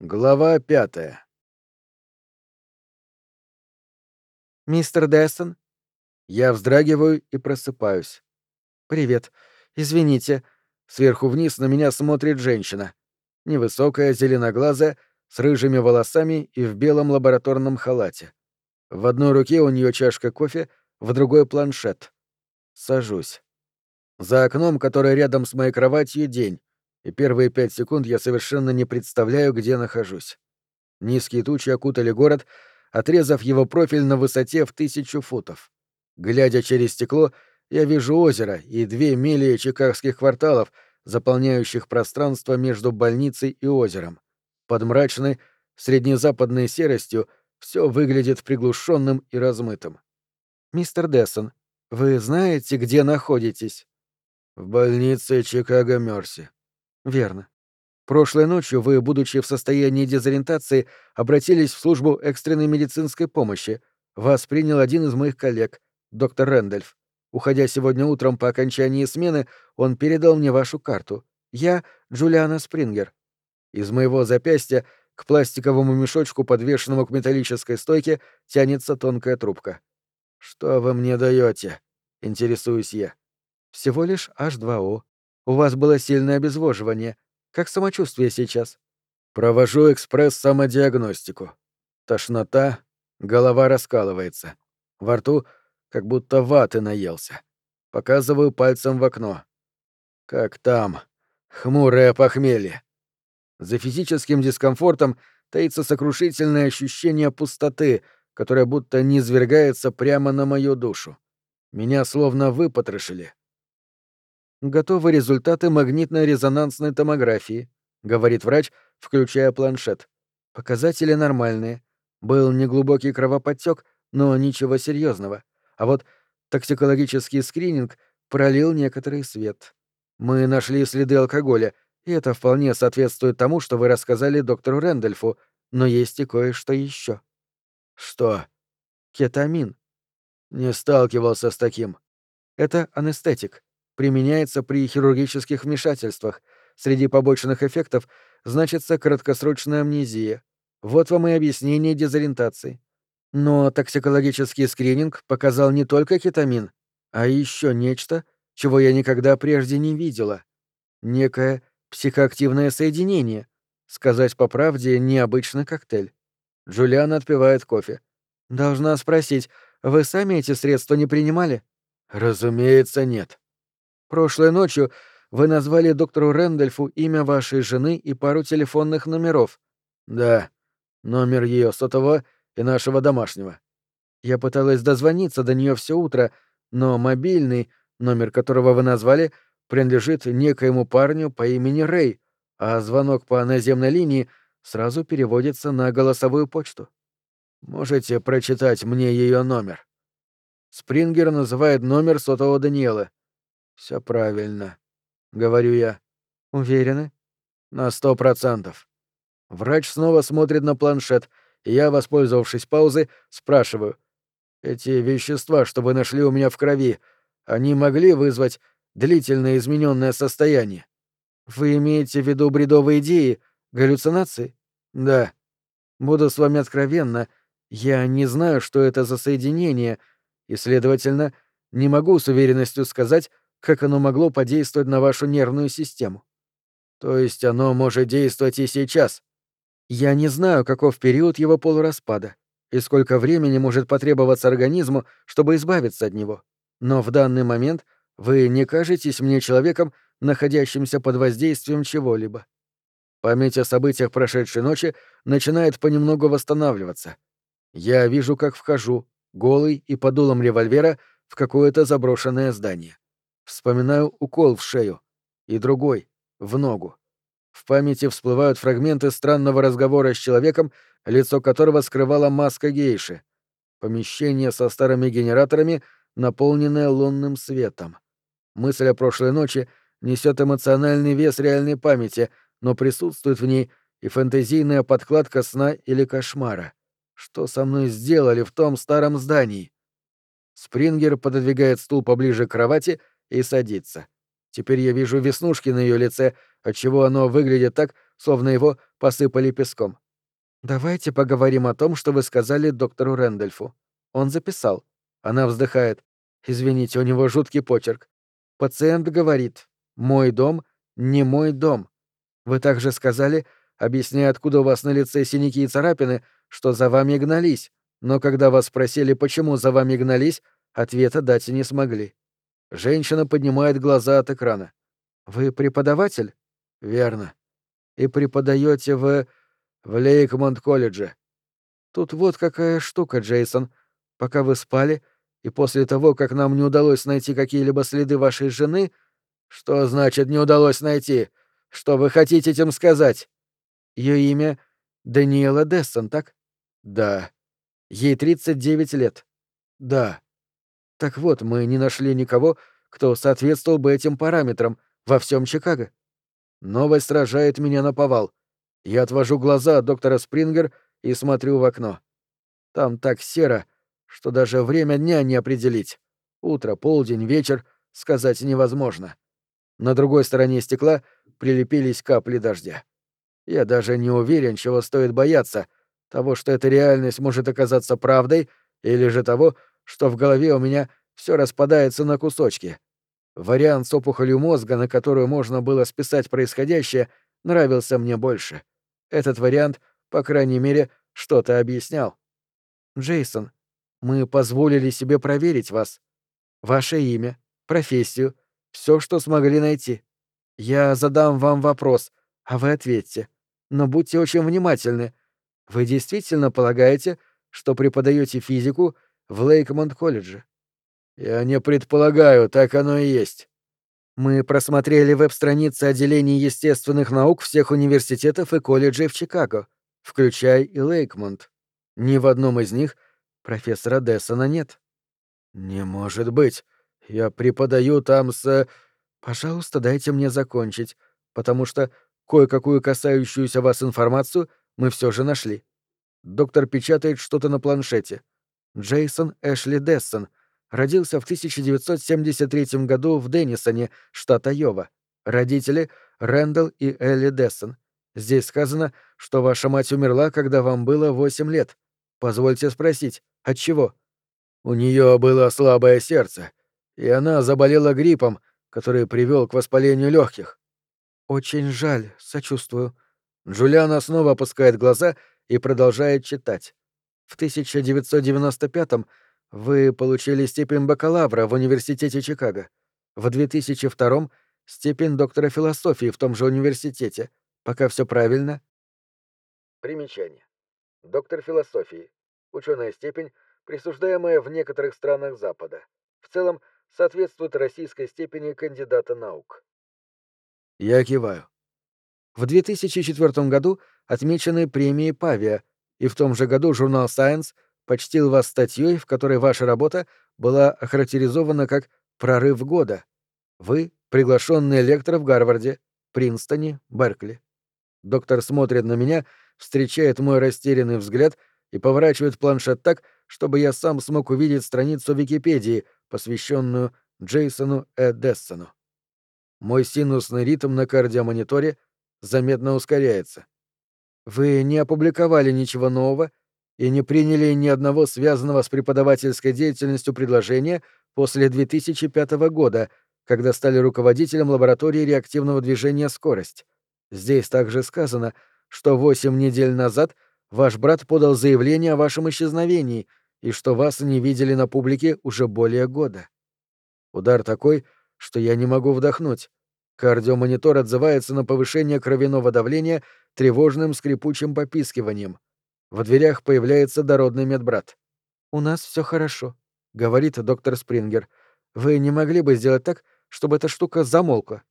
Глава пятая. «Мистер Дессон?» Я вздрагиваю и просыпаюсь. «Привет. Извините». Сверху вниз на меня смотрит женщина. Невысокая, зеленоглазая, с рыжими волосами и в белом лабораторном халате. В одной руке у нее чашка кофе, в другой — планшет. Сажусь. За окном, которое рядом с моей кроватью, день, и первые пять секунд я совершенно не представляю, где нахожусь. Низкие тучи окутали город, отрезав его профиль на высоте в тысячу футов. Глядя через стекло, я вижу озеро и две мили чикагских кварталов, заполняющих пространство между больницей и озером. Под мрачной, среднезападной серостью все выглядит приглушенным и размытым. «Мистер Дессон, вы знаете, где находитесь?» «В больнице Чикаго-Мерси». «Верно. Прошлой ночью вы, будучи в состоянии дезориентации, обратились в службу экстренной медицинской помощи. Вас принял один из моих коллег, доктор Рэндольф. Уходя сегодня утром по окончании смены, он передал мне вашу карту. Я Джулиана Спрингер. Из моего запястья к пластиковому мешочку, подвешенному к металлической стойке, тянется тонкая трубка. «Что вы мне даете? интересуюсь я. «Всего лишь H2O. У вас было сильное обезвоживание. Как самочувствие сейчас?» Провожу экспресс-самодиагностику. Тошнота, голова раскалывается. Во рту как будто ваты наелся. Показываю пальцем в окно. Как там? Хмурое похмелье. За физическим дискомфортом таится сокрушительное ощущение пустоты, которое будто низвергается прямо на мою душу. Меня словно выпотрошили. Готовы результаты магнитно-резонансной томографии, говорит врач, включая планшет. Показатели нормальные. Был неглубокий кровоподтек, но ничего серьезного а вот токсикологический скрининг пролил некоторый свет. Мы нашли следы алкоголя, и это вполне соответствует тому, что вы рассказали доктору Рэндольфу, но есть и кое-что еще. Что? Кетамин. Не сталкивался с таким. Это анестетик. Применяется при хирургических вмешательствах. Среди побочных эффектов значится краткосрочная амнезия. Вот вам и объяснение дезориентации. Но токсикологический скрининг показал не только кетамин, а еще нечто, чего я никогда прежде не видела. Некое психоактивное соединение. Сказать по правде, необычный коктейль. Джулиан отпивает кофе. Должна спросить, вы сами эти средства не принимали? Разумеется, нет. Прошлой ночью вы назвали доктору Рэндольфу имя вашей жены и пару телефонных номеров. Да. Номер ее сотового и нашего домашнего. Я пыталась дозвониться до нее все утро, но мобильный, номер которого вы назвали, принадлежит некоему парню по имени Рэй, а звонок по наземной линии сразу переводится на голосовую почту. Можете прочитать мне ее номер? Спрингер называет номер сотового Даниэла. Все правильно, говорю я. Уверены? На сто процентов. Врач снова смотрит на планшет — и я, воспользовавшись паузой, спрашиваю. «Эти вещества, что вы нашли у меня в крови, они могли вызвать длительное измененное состояние?» «Вы имеете в виду бредовые идеи, галлюцинации?» «Да». «Буду с вами откровенна. Я не знаю, что это за соединение, и, следовательно, не могу с уверенностью сказать, как оно могло подействовать на вашу нервную систему». «То есть оно может действовать и сейчас?» Я не знаю, каков период его полураспада и сколько времени может потребоваться организму, чтобы избавиться от него. Но в данный момент вы не кажетесь мне человеком, находящимся под воздействием чего-либо. Память о событиях прошедшей ночи начинает понемногу восстанавливаться. Я вижу, как вхожу, голый и под дулом револьвера, в какое-то заброшенное здание. Вспоминаю укол в шею. И другой, в ногу. В памяти всплывают фрагменты странного разговора с человеком, лицо которого скрывала маска гейши. Помещение со старыми генераторами, наполненное лунным светом. Мысль о прошлой ночи несет эмоциональный вес реальной памяти, но присутствует в ней и фэнтезийная подкладка сна или кошмара. Что со мной сделали в том старом здании? Спрингер пододвигает стул поближе к кровати и садится. Теперь я вижу веснушки на ее лице, отчего оно выглядит так, словно его посыпали песком. «Давайте поговорим о том, что вы сказали доктору Рэндольфу». Он записал. Она вздыхает. Извините, у него жуткий почерк. Пациент говорит «Мой дом не мой дом». Вы также сказали, объясняя, откуда у вас на лице синяки и царапины, что за вами гнались, но когда вас спросили, почему за вами гнались, ответа дать не смогли. Женщина поднимает глаза от экрана. «Вы преподаватель?» «Верно. И преподаете в... в Лейкмонт-колледже». «Тут вот какая штука, Джейсон. Пока вы спали, и после того, как нам не удалось найти какие-либо следы вашей жены...» «Что значит «не удалось найти»? Что вы хотите этим сказать?» Ее имя Даниэла Дессон, так? Да. Ей 39 лет. Да. Так вот, мы не нашли никого, кто соответствовал бы этим параметрам во всем Чикаго. Новость сражает меня на повал. Я отвожу глаза от доктора Спрингер и смотрю в окно. Там так серо, что даже время дня не определить. Утро, полдень, вечер — сказать невозможно. На другой стороне стекла прилепились капли дождя. Я даже не уверен, чего стоит бояться, того, что эта реальность может оказаться правдой, или же того, что в голове у меня все распадается на кусочки. Вариант с опухолью мозга, на которую можно было списать происходящее, нравился мне больше. Этот вариант, по крайней мере, что-то объяснял. Джейсон, мы позволили себе проверить вас. Ваше имя, профессию, все, что смогли найти. Я задам вам вопрос, а вы ответьте. Но будьте очень внимательны. Вы действительно полагаете, что преподаете физику в Лейкмонт-колледже? Я не предполагаю, так оно и есть. Мы просмотрели веб-страницы отделений естественных наук всех университетов и колледжей в Чикаго, включая и Лейкмонт. Ни в одном из них профессора Дессона нет. Не может быть. Я преподаю там с... Пожалуйста, дайте мне закончить, потому что кое-какую касающуюся вас информацию мы все же нашли. Доктор печатает что-то на планшете. Джейсон Эшли Дессон — родился в 1973 году в Деннисоне, штат Айова. Родители — Рэндалл и Элли Дессон. Здесь сказано, что ваша мать умерла, когда вам было 8 лет. Позвольте спросить, от чего? У нее было слабое сердце, и она заболела гриппом, который привел к воспалению легких. Очень жаль, сочувствую. Джулиана снова опускает глаза и продолжает читать. В 1995 вы получили степень бакалавра в Университете Чикаго. В 2002 — степень доктора философии в том же университете. Пока все правильно. Примечание. Доктор философии. Ученая степень, присуждаемая в некоторых странах Запада. В целом, соответствует российской степени кандидата наук. Я киваю. В 2004 году отмечены премии Павия, и в том же году журнал Science почтил вас статьей, в которой ваша работа была охарактеризована как «прорыв года». Вы — приглашенный лектор в Гарварде, Принстоне, Беркли. Доктор смотрит на меня, встречает мой растерянный взгляд и поворачивает планшет так, чтобы я сам смог увидеть страницу Википедии, посвященную Джейсону Эдессону. Мой синусный ритм на кардиомониторе заметно ускоряется. Вы не опубликовали ничего нового и не приняли ни одного связанного с преподавательской деятельностью предложения после 2005 года, когда стали руководителем лаборатории реактивного движения «Скорость». Здесь также сказано, что восемь недель назад ваш брат подал заявление о вашем исчезновении и что вас не видели на публике уже более года. Удар такой, что я не могу вдохнуть. Кардиомонитор отзывается на повышение кровяного давления тревожным скрипучим попискиванием. В дверях появляется дородный медбрат. «У нас все хорошо», — говорит доктор Спрингер. «Вы не могли бы сделать так, чтобы эта штука замолкла?»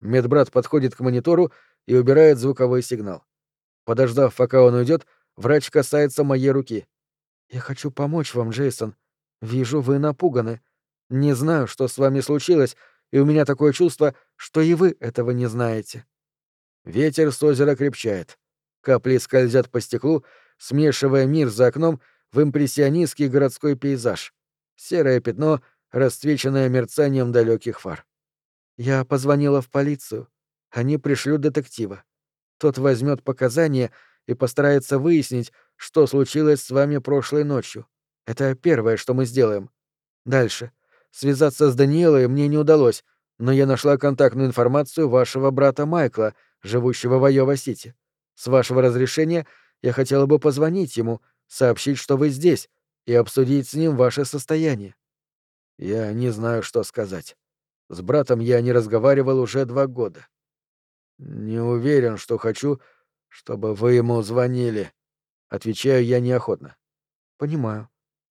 Медбрат подходит к монитору и убирает звуковой сигнал. Подождав, пока он уйдет, врач касается моей руки. «Я хочу помочь вам, Джейсон. Вижу, вы напуганы. Не знаю, что с вами случилось, и у меня такое чувство, что и вы этого не знаете». Ветер с озера крепчает. Капли скользят по стеклу, смешивая мир за окном в импрессионистский городской пейзаж. Серое пятно, расцвеченное мерцанием далеких фар. Я позвонила в полицию. Они пришлют детектива. Тот возьмет показания и постарается выяснить, что случилось с вами прошлой ночью. Это первое, что мы сделаем. Дальше. Связаться с Даниэлой мне не удалось, но я нашла контактную информацию вашего брата Майкла, живущего в Айова-Сити. С вашего разрешения я хотела бы позвонить ему, сообщить, что вы здесь, и обсудить с ним ваше состояние. Я не знаю, что сказать. С братом я не разговаривал уже два года. Не уверен, что хочу, чтобы вы ему звонили. Отвечаю я неохотно. Понимаю.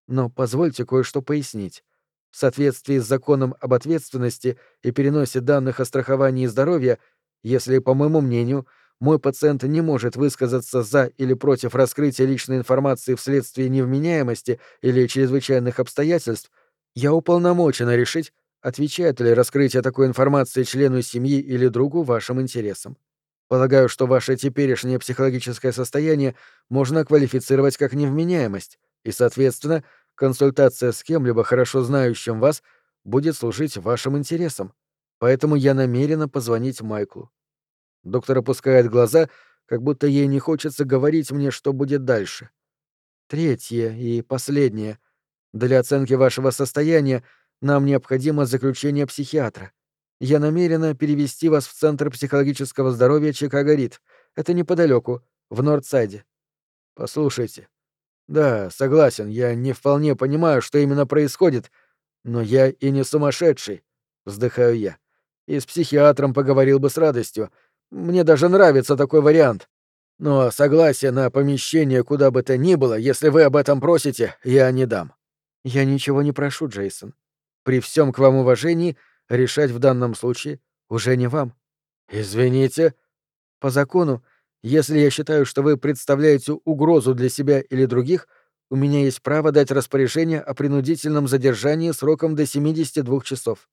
Но позвольте кое-что пояснить. В соответствии с законом об ответственности и переносе данных о страховании здоровья, если, по моему мнению, мой пациент не может высказаться за или против раскрытия личной информации вследствие невменяемости или чрезвычайных обстоятельств, я уполномочена решить, отвечает ли раскрытие такой информации члену семьи или другу вашим интересам. Полагаю, что ваше теперешнее психологическое состояние можно квалифицировать как невменяемость, и, соответственно, консультация с кем-либо хорошо знающим вас будет служить вашим интересам. Поэтому я намерена позвонить Майклу. Доктор опускает глаза, как будто ей не хочется говорить мне, что будет дальше. Третье и последнее. Для оценки вашего состояния нам необходимо заключение психиатра. Я намерена перевести вас в Центр психологического здоровья Чикаго-Рид. Это неподалеку, в Нордсайде. Послушайте. Да, согласен, я не вполне понимаю, что именно происходит, но я и не сумасшедший, вздыхаю я. И с психиатром поговорил бы с радостью. Мне даже нравится такой вариант. Но согласие на помещение куда бы то ни было, если вы об этом просите, я не дам. Я ничего не прошу, Джейсон. При всем к вам уважении решать в данном случае уже не вам. Извините. По закону, если я считаю, что вы представляете угрозу для себя или других, у меня есть право дать распоряжение о принудительном задержании сроком до 72 часов.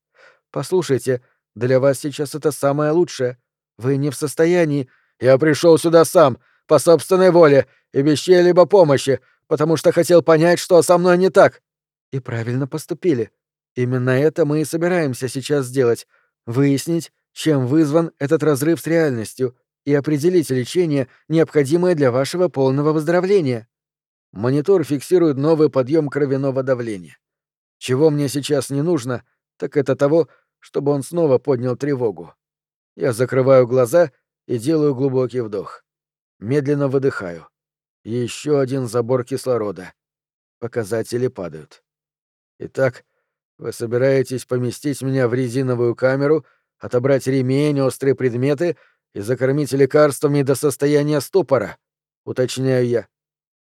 Послушайте, для вас сейчас это самое лучшее. Вы не в состоянии... Я пришел сюда сам, по собственной воле, и без чьей-либо помощи, потому что хотел понять, что со мной не так. И правильно поступили. Именно это мы и собираемся сейчас сделать — выяснить, чем вызван этот разрыв с реальностью, и определить лечение, необходимое для вашего полного выздоровления. Монитор фиксирует новый подъем кровяного давления. Чего мне сейчас не нужно, так это того, чтобы он снова поднял тревогу. Я закрываю глаза и делаю глубокий вдох. Медленно выдыхаю. Еще один забор кислорода. Показатели падают. Итак, вы собираетесь поместить меня в резиновую камеру, отобрать ремень, острые предметы и закормить лекарствами до состояния ступора, уточняю я.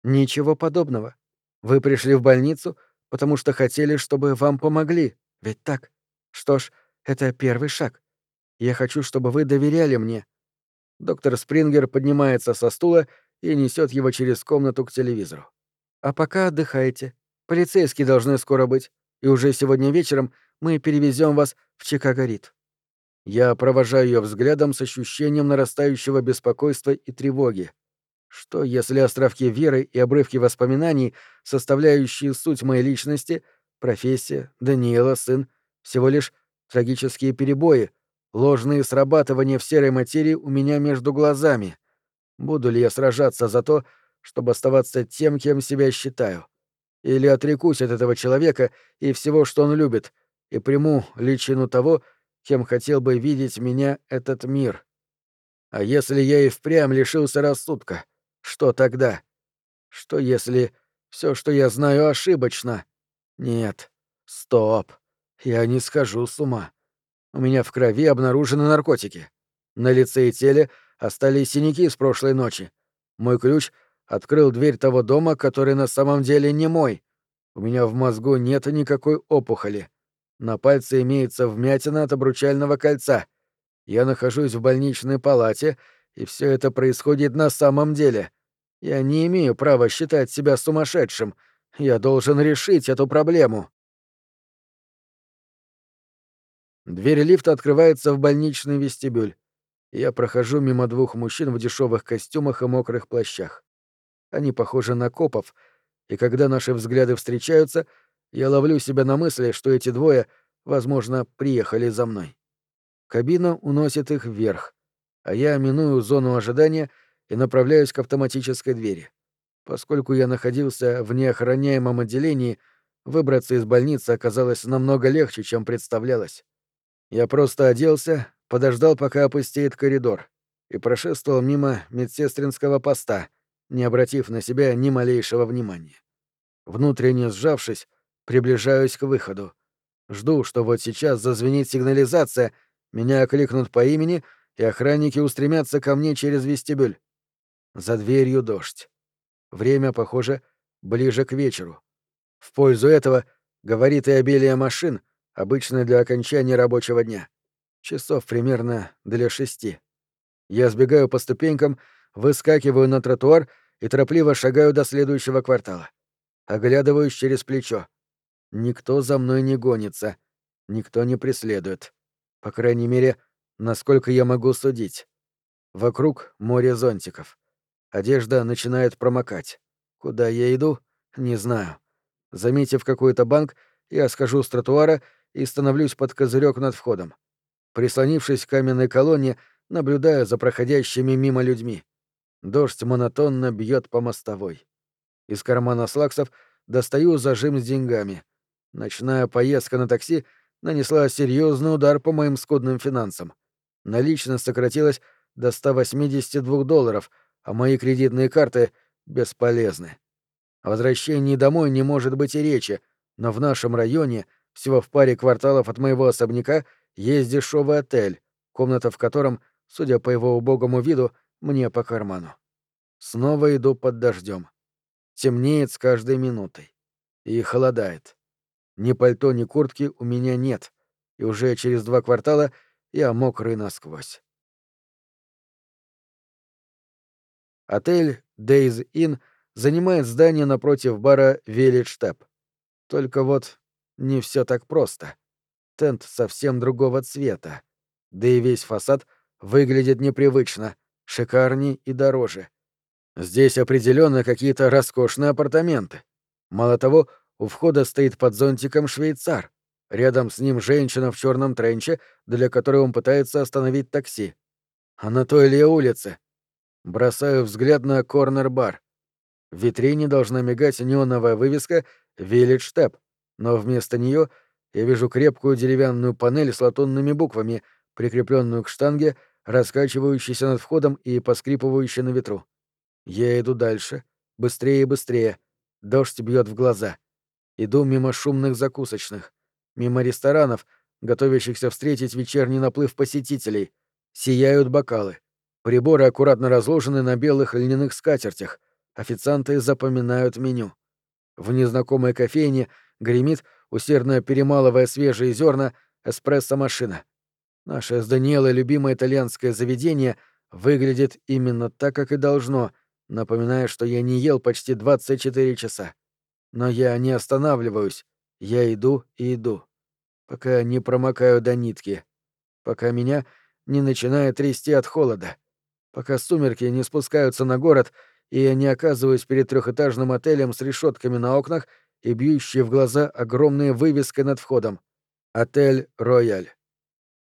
Ничего подобного. Вы пришли в больницу, потому что хотели, чтобы вам помогли, ведь так? Что ж, это первый шаг. Я хочу, чтобы вы доверяли мне. Доктор Спрингер поднимается со стула и несет его через комнату к телевизору. А пока отдыхайте. Полицейские должны скоро быть, и уже сегодня вечером мы перевезем вас в Чикаго-Рид. Я провожаю ее взглядом с ощущением нарастающего беспокойства и тревоги. Что, если островки веры и обрывки воспоминаний, составляющие суть моей личности, профессия, Даниэла, сын, всего лишь трагические перебои, ложные срабатывания в серой материи у меня между глазами? Буду ли я сражаться за то, чтобы оставаться тем, кем себя считаю? Или отрекусь от этого человека и всего, что он любит, и приму личину того, кем хотел бы видеть меня этот мир. А если я и впрямь лишился рассудка, что тогда? Что если все, что я знаю, ошибочно? Нет. Стоп. Я не схожу с ума. У меня в крови обнаружены наркотики. На лице и теле остались синяки с прошлой ночи. Мой ключ открыл дверь того дома, который на самом деле не мой. У меня в мозгу нет никакой опухоли. На пальце имеется вмятина от обручального кольца. Я нахожусь в больничной палате, и все это происходит на самом деле. Я не имею права считать себя сумасшедшим. Я должен решить эту проблему. Дверь лифта открывается в больничный вестибюль. Я прохожу мимо двух мужчин в дешевых костюмах и мокрых плащах. Они похожи на копов, и когда наши взгляды встречаются — я ловлю себя на мысли, что эти двое, возможно, приехали за мной. Кабина уносит их вверх. а я миную зону ожидания и направляюсь к автоматической двери. Поскольку я находился в неохраняемом отделении, выбраться из больницы оказалось намного легче, чем представлялось. Я просто оделся, подождал, пока опустеет коридор, и прошествовал мимо медсестринского поста, не обратив на себя ни малейшего внимания. Внутренне сжавшись, приближаюсь к выходу. Жду, что вот сейчас зазвенит сигнализация, меня окликнут по имени, и охранники устремятся ко мне через вестибюль. За дверью дождь. Время, похоже, ближе к вечеру. В пользу этого говорит и обилие машин, обычно для окончания рабочего дня. Часов примерно для шести. Я сбегаю по ступенькам, выскакиваю на тротуар и торопливо шагаю до следующего квартала. Оглядываюсь через плечо. Никто за мной не гонится, никто не преследует. По крайней мере, насколько я могу судить. Вокруг море зонтиков. Одежда начинает промокать. Куда я иду? Не знаю. Заметив какой-то банк, я схожу с тротуара и становлюсь под козырек над входом. Прислонившись к каменной колонне, наблюдаю за проходящими мимо людьми. Дождь монотонно бьет по мостовой. Из кармана слаксов достаю зажим с деньгами — Ночная поездка на такси нанесла серьезный удар по моим скудным финансам. Наличность сократилась до 182 долларов, а мои кредитные карты бесполезны. О возвращении домой не может быть и речи, но в нашем районе, всего в паре кварталов от моего особняка, есть дешевый отель, комната в котором, судя по его убогому виду, мне по карману. Снова иду под дождем. Темнеет с каждой минутой. И холодает. Ни пальто, ни куртки у меня нет, и уже через два квартала я мокрый насквозь. Отель Days Inn занимает здание напротив бара Village Tap. Только вот не все так просто. Тент совсем другого цвета. Да и весь фасад выглядит непривычно, шикарней и дороже. Здесь определенно какие-то роскошные апартаменты. Мало того, у входа стоит под зонтиком швейцар. Рядом с ним женщина в черном тренче, для которой он пытается остановить такси. А на той ли улице? Бросаю взгляд на корнер-бар. В витрине должна мигать неоновая вывеска «Village Tap», но вместо нее я вижу крепкую деревянную панель с латунными буквами, прикрепленную к штанге, раскачивающейся над входом и поскрипывающей на ветру. Я иду дальше, быстрее и быстрее. Дождь бьет в глаза. Иду мимо шумных закусочных, мимо ресторанов, готовящихся встретить вечерний наплыв посетителей. Сияют бокалы. Приборы аккуратно разложены на белых льняных скатертях. Официанты запоминают меню. В незнакомой кофейне гремит, усердно перемалывая свежие зерна, эспрессо-машина. Наше с Даниэлой любимое итальянское заведение выглядит именно так, как и должно, напоминая, что я не ел почти 24 часа. Но я не останавливаюсь. Я иду и иду. Пока не промокаю до нитки. Пока меня не начинает трясти от холода. Пока сумерки не спускаются на город, и я не оказываюсь перед трехэтажным отелем с решетками на окнах и бьющей в глаза огромной вывеской над входом. Отель «Рояль».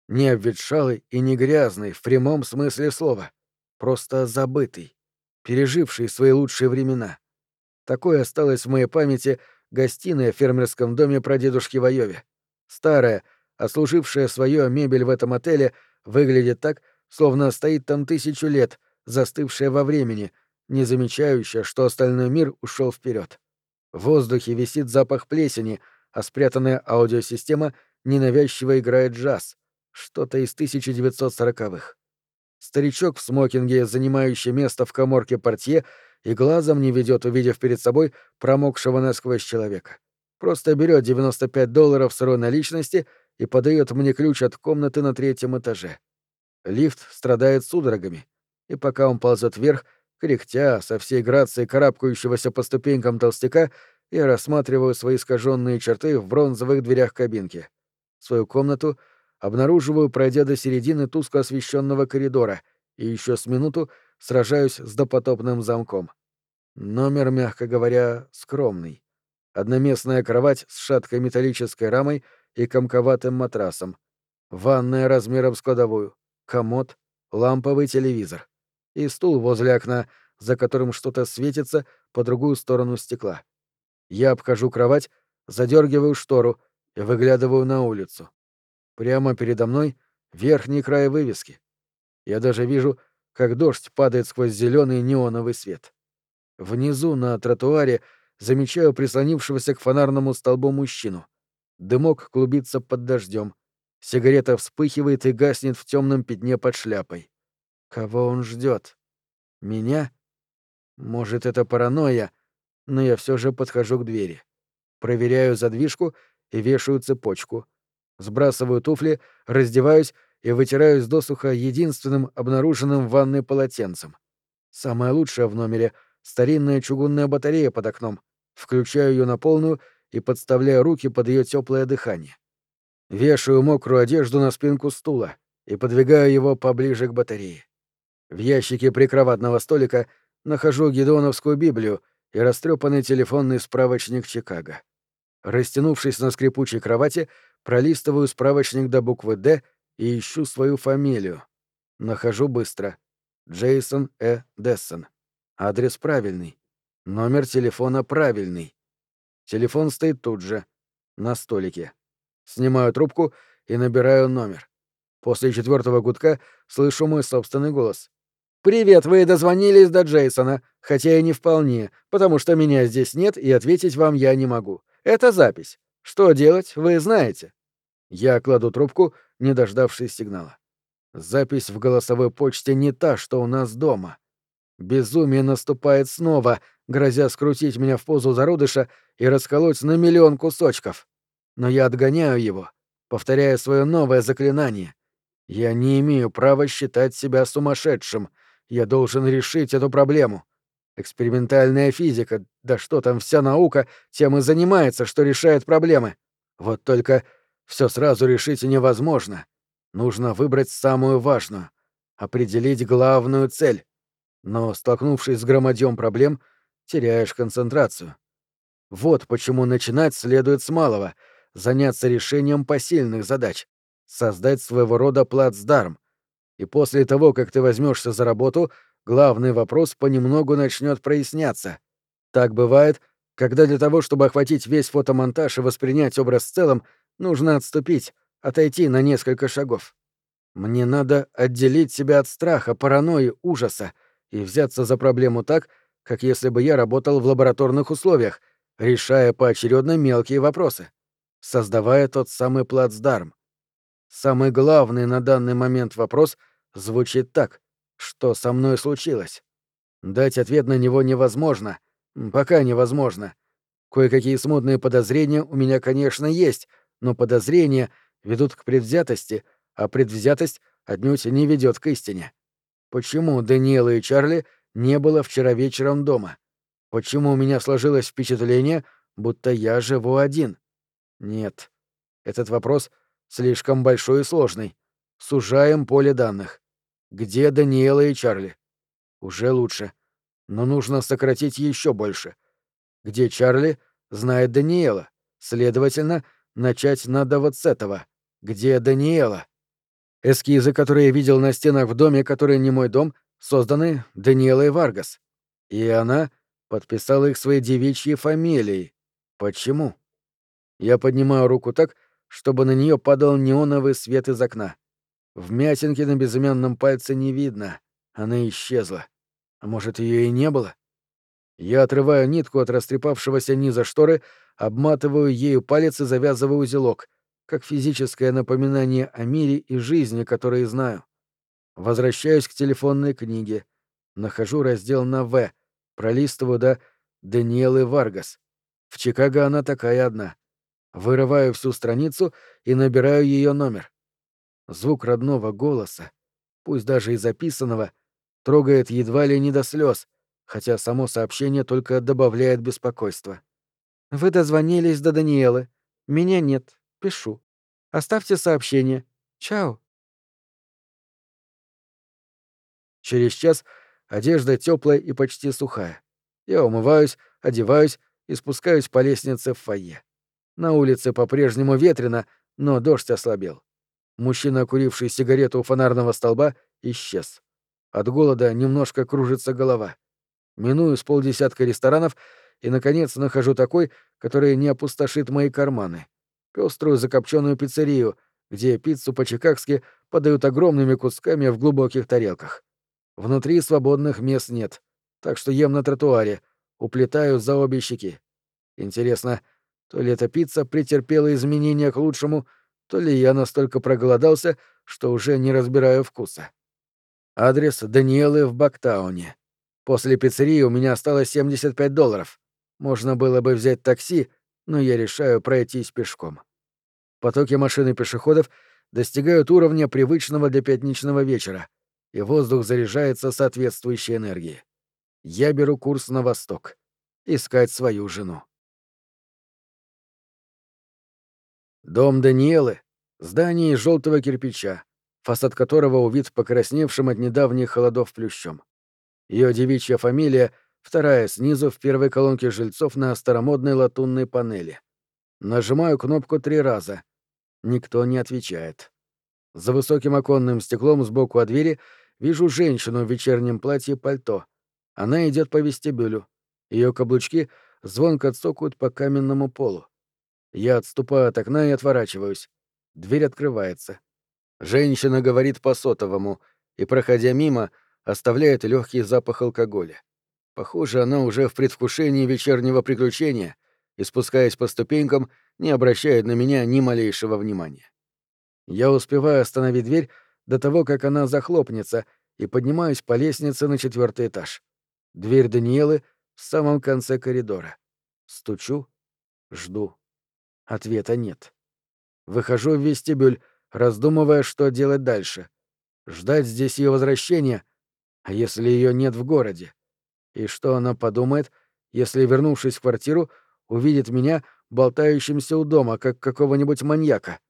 Не обветшалый и не грязный в прямом смысле слова. Просто забытый, переживший свои лучшие времена. Такое осталось в моей памяти гостиная в фермерском доме прадедушки в Айове. Старая, ослужившая свою мебель в этом отеле, выглядит так, словно стоит там тысячу лет, застывшая во времени, не замечающая, что остальной мир ушел вперед. В воздухе висит запах плесени, а спрятанная аудиосистема ненавязчиво играет джаз, что-то из 1940-х. Старичок в смокинге, занимающий место в коморке портье, и глазом не ведет, увидев перед собой промокшего насквозь человека. Просто берет 95 долларов сырой наличности и подает мне ключ от комнаты на третьем этаже. Лифт страдает судорогами, и пока он ползет вверх, кряхтя со всей грацией карабкающегося по ступенькам толстяка, я рассматриваю свои искаженные черты в бронзовых дверях кабинки. Свою комнату обнаруживаю, пройдя до середины тускло освещенного коридора, и еще с минуту сражаюсь с допотопным замком. Номер, мягко говоря, скромный. Одноместная кровать с шаткой металлической рамой и комковатым матрасом. Ванная размером с кладовую. Комод. ламповый телевизор и стул возле окна, за которым что-то светится по другую сторону стекла. Я обхожу кровать, задергиваю штору и выглядываю на улицу. Прямо передо мной верхний край вывески. Я даже вижу, как дождь падает сквозь зеленый неоновый свет. Внизу на тротуаре замечаю прислонившегося к фонарному столбу мужчину. Дымок клубится под дождем. Сигарета вспыхивает и гаснет в темном пятне под шляпой. Кого он ждет? Меня? Может, это паранойя, но я все же подхожу к двери. Проверяю задвижку и вешаю цепочку. Сбрасываю туфли, раздеваюсь и вытираюсь досуха единственным обнаруженным в ванной полотенцем. Самое лучшее в номере — старинная чугунная батарея под окном. Включаю ее на полную и подставляю руки под ее теплое дыхание. Вешаю мокрую одежду на спинку стула и подвигаю его поближе к батарее. В ящике прикроватного столика нахожу Гедоновскую Библию и растрепанный телефонный справочник Чикаго. Растянувшись на скрипучей кровати, пролистываю справочник до буквы «Д» и ищу свою фамилию. Нахожу быстро. Джейсон Э. Дессон. Адрес правильный. Номер телефона правильный. Телефон стоит тут же, на столике. Снимаю трубку и набираю номер. После четвертого гудка слышу мой собственный голос. «Привет, вы дозвонились до Джейсона, хотя и не вполне, потому что меня здесь нет, и ответить вам я не могу. Это запись. Что делать, вы знаете». Я кладу трубку, не дождавшись сигнала. Запись в голосовой почте не та, что у нас дома. Безумие наступает снова, грозя скрутить меня в позу зародыша и расколоть на миллион кусочков. Но я отгоняю его, повторяя свое новое заклинание. Я не имею права считать себя сумасшедшим. Я должен решить эту проблему. Экспериментальная физика, да что там, вся наука тем и занимается, что решает проблемы. Вот только все сразу решить невозможно. Нужно выбрать самую важную, определить главную цель. Но, столкнувшись с громадьем проблем, теряешь концентрацию. Вот почему начинать следует с малого — заняться решением посильных задач, создать своего рода плацдарм. И после того, как ты возьмешься за работу, главный вопрос понемногу начнет проясняться. Так бывает, когда для того, чтобы охватить весь фотомонтаж и воспринять образ в целом, нужно отступить, отойти на несколько шагов. Мне надо отделить себя от страха, паранойи, ужаса и взяться за проблему так, как если бы я работал в лабораторных условиях, решая поочередно мелкие вопросы создавая тот самый плацдарм. Самый главный на данный момент вопрос звучит так. Что со мной случилось? Дать ответ на него невозможно. Пока невозможно. Кое-какие смутные подозрения у меня, конечно, есть, но подозрения ведут к предвзятости, а предвзятость отнюдь не ведет к истине. Почему Даниэла и Чарли не было вчера вечером дома? Почему у меня сложилось впечатление, будто я живу один? Нет. Этот вопрос слишком большой и сложный. Сужаем поле данных. Где Даниэла и Чарли? Уже лучше. Но нужно сократить еще больше. Где Чарли, знает Даниэла. Следовательно, начать надо вот с этого. Где Даниэла? Эскизы, которые я видел на стенах в доме, который не мой дом, созданы Даниэлой Варгас. И она подписала их своей девичьей фамилией. Почему? Я поднимаю руку так, чтобы на нее падал неоновый свет из окна. Вмятинки на безымянном пальце не видно. Она исчезла. А может, ее и не было? Я отрываю нитку от растрепавшегося низа шторы, обматываю ею палец и завязываю узелок, как физическое напоминание о мире и жизни, которые знаю. Возвращаюсь к телефонной книге. Нахожу раздел на «В», пролистываю до «Даниэлы Варгас». В Чикаго она такая одна. Вырываю всю страницу и набираю ее номер. Звук родного голоса, пусть даже и записанного, трогает едва ли не до слез, хотя само сообщение только добавляет беспокойства. «Вы дозвонились до Даниэлы. Меня нет. Пишу. Оставьте сообщение. Чао». Через час одежда теплая и почти сухая. Я умываюсь, одеваюсь и спускаюсь по лестнице в фойе. На улице по-прежнему ветрено, но дождь ослабел. Мужчина, куривший сигарету у фонарного столба, исчез. От голода немножко кружится голова. Миную с полдесятка ресторанов и, наконец, нахожу такой, который не опустошит мои карманы. Пеструю закопченную пиццерию, где пиццу по-чикагски подают огромными кусками в глубоких тарелках. Внутри свободных мест нет, так что ем на тротуаре, уплетаю за обе щеки. Интересно, то ли эта пицца претерпела изменения к лучшему, то ли я настолько проголодался, что уже не разбираю вкуса. Адрес Даниэлы в Бактауне. После пиццерии у меня осталось 75 долларов. Можно было бы взять такси, но я решаю пройтись пешком. Потоки машин и пешеходов достигают уровня привычного для пятничного вечера, и воздух заряжается соответствующей энергией. Я беру курс на восток. Искать свою жену. Дом Даниэлы — здание из желтого кирпича, фасад которого увид покрасневшим от недавних холодов плющом. Ее девичья фамилия — вторая снизу в первой колонке жильцов на старомодной латунной панели. Нажимаю кнопку три раза. Никто не отвечает. За высоким оконным стеклом сбоку от двери вижу женщину в вечернем платье пальто. Она идет по вестибюлю. Ее каблучки звонко цокают по каменному полу. Я отступаю от окна и отворачиваюсь. Дверь открывается. Женщина говорит по сотовому и, проходя мимо, оставляет легкий запах алкоголя. Похоже, она уже в предвкушении вечернего приключения и, спускаясь по ступенькам, не обращает на меня ни малейшего внимания. Я успеваю остановить дверь до того, как она захлопнется, и поднимаюсь по лестнице на четвертый этаж. Дверь Даниэлы в самом конце коридора. Стучу, жду. Ответа нет. Выхожу в вестибюль, раздумывая, что делать дальше. Ждать здесь ее возвращения, а если ее нет в городе? И что она подумает, если, вернувшись в квартиру, увидит меня болтающимся у дома, как какого-нибудь маньяка?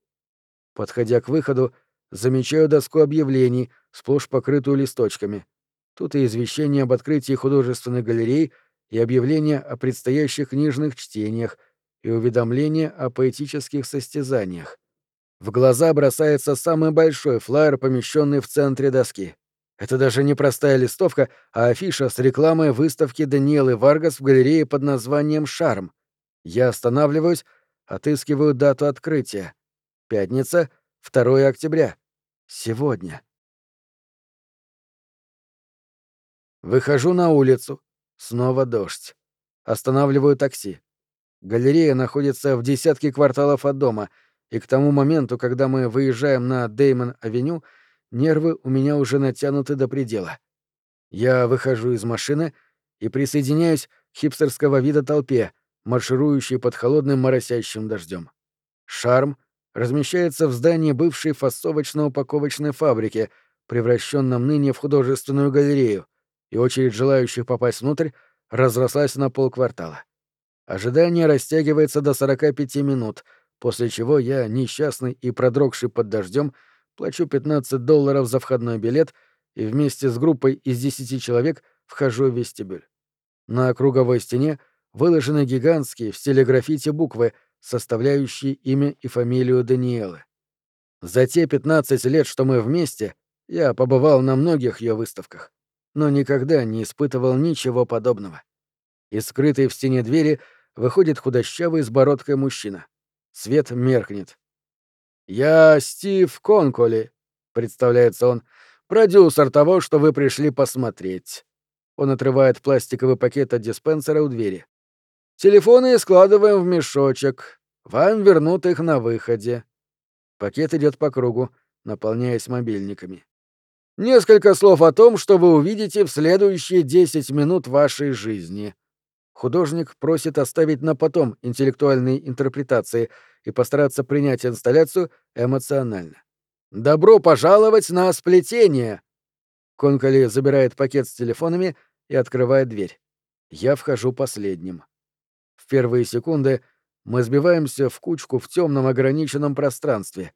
Подходя к выходу, замечаю доску объявлений, сплошь покрытую листочками. Тут и извещение об открытии художественных галерей, и объявление о предстоящих книжных чтениях, и уведомление о поэтических состязаниях. В глаза бросается самый большой флаер, помещенный в центре доски. Это даже не простая листовка, а афиша с рекламой выставки Даниэлы Варгас в галерее под названием «Шарм». Я останавливаюсь, отыскиваю дату открытия. Пятница, 2 октября. Сегодня. Выхожу на улицу. Снова дождь. Останавливаю такси. Галерея находится в десятке кварталов от дома, и к тому моменту, когда мы выезжаем на Деймон-авеню, нервы у меня уже натянуты до предела. Я выхожу из машины и присоединяюсь к хипстерского вида толпе, марширующей под холодным моросящим дождем. Шарм размещается в здании бывшей фасовочно-упаковочной фабрики, превращенном ныне в художественную галерею, и очередь желающих попасть внутрь разрослась на полквартала. Ожидание растягивается до 45 минут, после чего я, несчастный и продрогший под дождем, плачу 15 долларов за входной билет и вместе с группой из 10 человек вхожу в вестибюль. На круговой стене выложены гигантские в стиле граффити буквы, составляющие имя и фамилию Даниэлы. За те 15 лет, что мы вместе, я побывал на многих ее выставках, но никогда не испытывал ничего подобного и скрытый в стене двери выходит худощавый с бородкой мужчина. Свет меркнет. «Я Стив Конколи», — представляется он, — «продюсер того, что вы пришли посмотреть». Он отрывает пластиковый пакет от диспенсера у двери. «Телефоны складываем в мешочек. Вам вернут их на выходе». Пакет идет по кругу, наполняясь мобильниками. Несколько слов о том, что вы увидите в следующие 10 минут вашей жизни. Художник просит оставить на потом интеллектуальные интерпретации и постараться принять инсталляцию эмоционально. «Добро пожаловать на сплетение!» Конколи забирает пакет с телефонами и открывает дверь. Я вхожу последним. В первые секунды мы сбиваемся в кучку в темном ограниченном пространстве.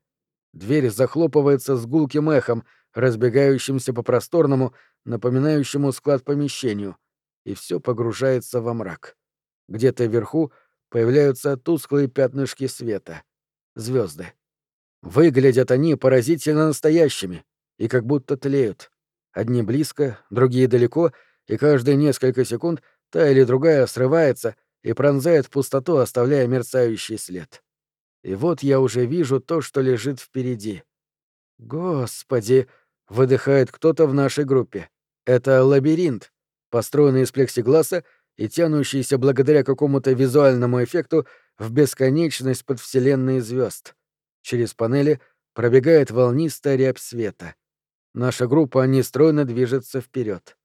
Дверь захлопывается с гулким эхом, разбегающимся по просторному, напоминающему склад помещению — и все погружается во мрак. Где-то вверху появляются тусклые пятнышки света. Звезды. Выглядят они поразительно настоящими. и как будто тлеют. Одни близко, другие далеко, и каждые несколько секунд та или другая срывается и пронзает пустоту, оставляя мерцающий след. И вот я уже вижу то, что лежит впереди. «Господи!» — выдыхает кто-то в нашей группе. «Это лабиринт, построенный из плексигласа и тянущийся благодаря какому-то визуальному эффекту в бесконечность под вселенной звезд. Через панели пробегает волнистая рябь света. Наша группа нестройно движется вперед.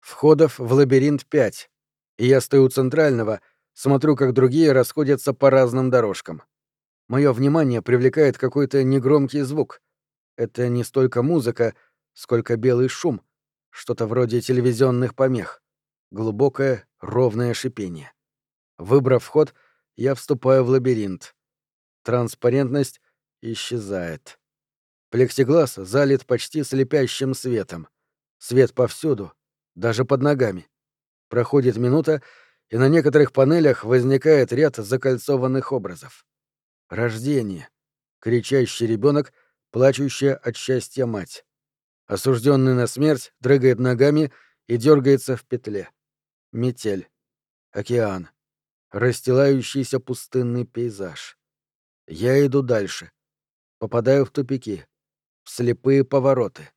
Входов в лабиринт пять, и я стою у центрального, смотрю, как другие расходятся по разным дорожкам. Мое внимание привлекает какой-то негромкий звук. Это не столько музыка, сколько белый шум, что-то вроде телевизионных помех. Глубокое, ровное шипение. Выбрав вход, я вступаю в лабиринт. Транспарентность исчезает. Плексиглаз залит почти слепящим светом. Свет повсюду, даже под ногами. Проходит минута, и на некоторых панелях возникает ряд закольцованных образов. Рождение. Кричащий ребенок, плачущая от счастья мать. Осужденный на смерть дрыгает ногами и дергается в петле. Метель. Океан. Расстилающийся пустынный пейзаж. Я иду дальше. Попадаю в тупики. В слепые повороты.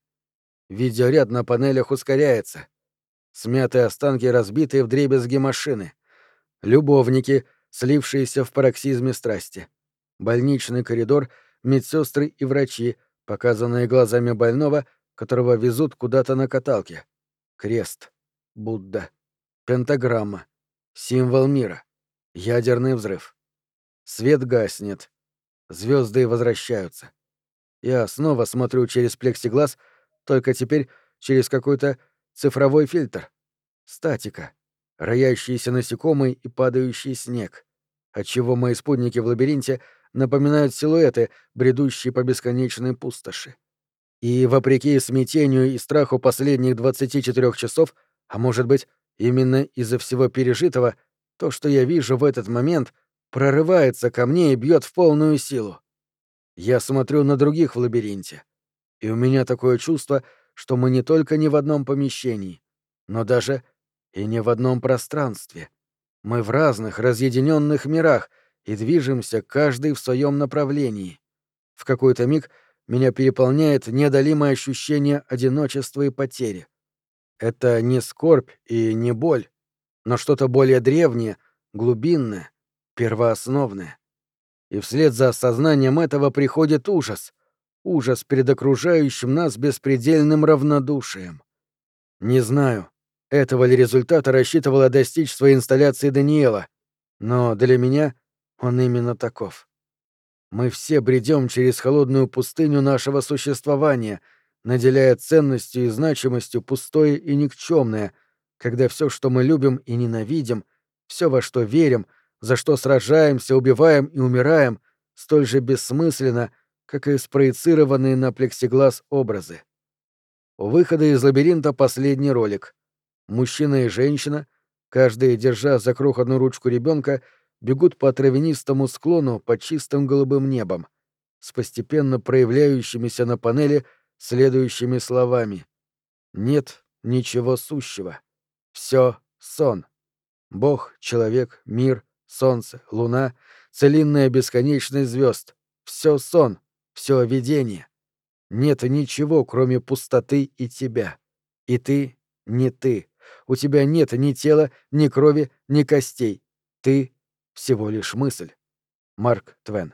Видеоряд на панелях ускоряется. Смятые останки разбитые вдребезги машины. Любовники, слившиеся в пароксизме страсти. Больничный коридор, медсестры и врачи, показанные глазами больного, которого везут куда-то на каталке. Крест. Будда. Пентаграмма. Символ мира. Ядерный взрыв. Свет гаснет. Звезды возвращаются. Я снова смотрю через плексиглаз, только теперь через какой-то цифровой фильтр. Статика. Роящиеся насекомые и падающий снег. Отчего мои спутники в лабиринте напоминают силуэты, бредущие по бесконечной пустоши. И, вопреки смятению и страху последних 24 часов, а может быть, именно из-за всего пережитого, то, что я вижу в этот момент, прорывается ко мне и бьет в полную силу. Я смотрю на других в лабиринте, и у меня такое чувство, что мы не только не в одном помещении, но даже и не в одном пространстве. Мы в разных разъединенных мирах и движемся каждый в своем направлении. В какой-то миг меня переполняет неодолимое ощущение одиночества и потери. Это не скорбь и не боль, но что-то более древнее, глубинное, первоосновное. И вслед за осознанием этого приходит ужас. Ужас перед окружающим нас беспредельным равнодушием. Не знаю, этого ли результата рассчитывала достичь своей инсталляции Даниэла, но для меня он именно таков. Мы все бредем через холодную пустыню нашего существования, наделяя ценностью и значимостью пустое и никчемное, когда все, что мы любим и ненавидим, все, во что верим, за что сражаемся, убиваем и умираем, столь же бессмысленно, как и спроецированные на плексиглаз образы. У выхода из лабиринта последний ролик. Мужчина и женщина, каждый держа за крохотную ручку ребенка, бегут по травянистому склону под чистым голубым небом, с постепенно проявляющимися на панели следующими словами. «Нет ничего сущего. Все сон. Бог, человек, мир, солнце, луна, целинная бесконечность звезд. Все сон, все видение. Нет ничего, кроме пустоты и тебя. И ты не ты. У тебя нет ни тела, ни крови, ни костей. Ты всего лишь мысль. Марк Твен.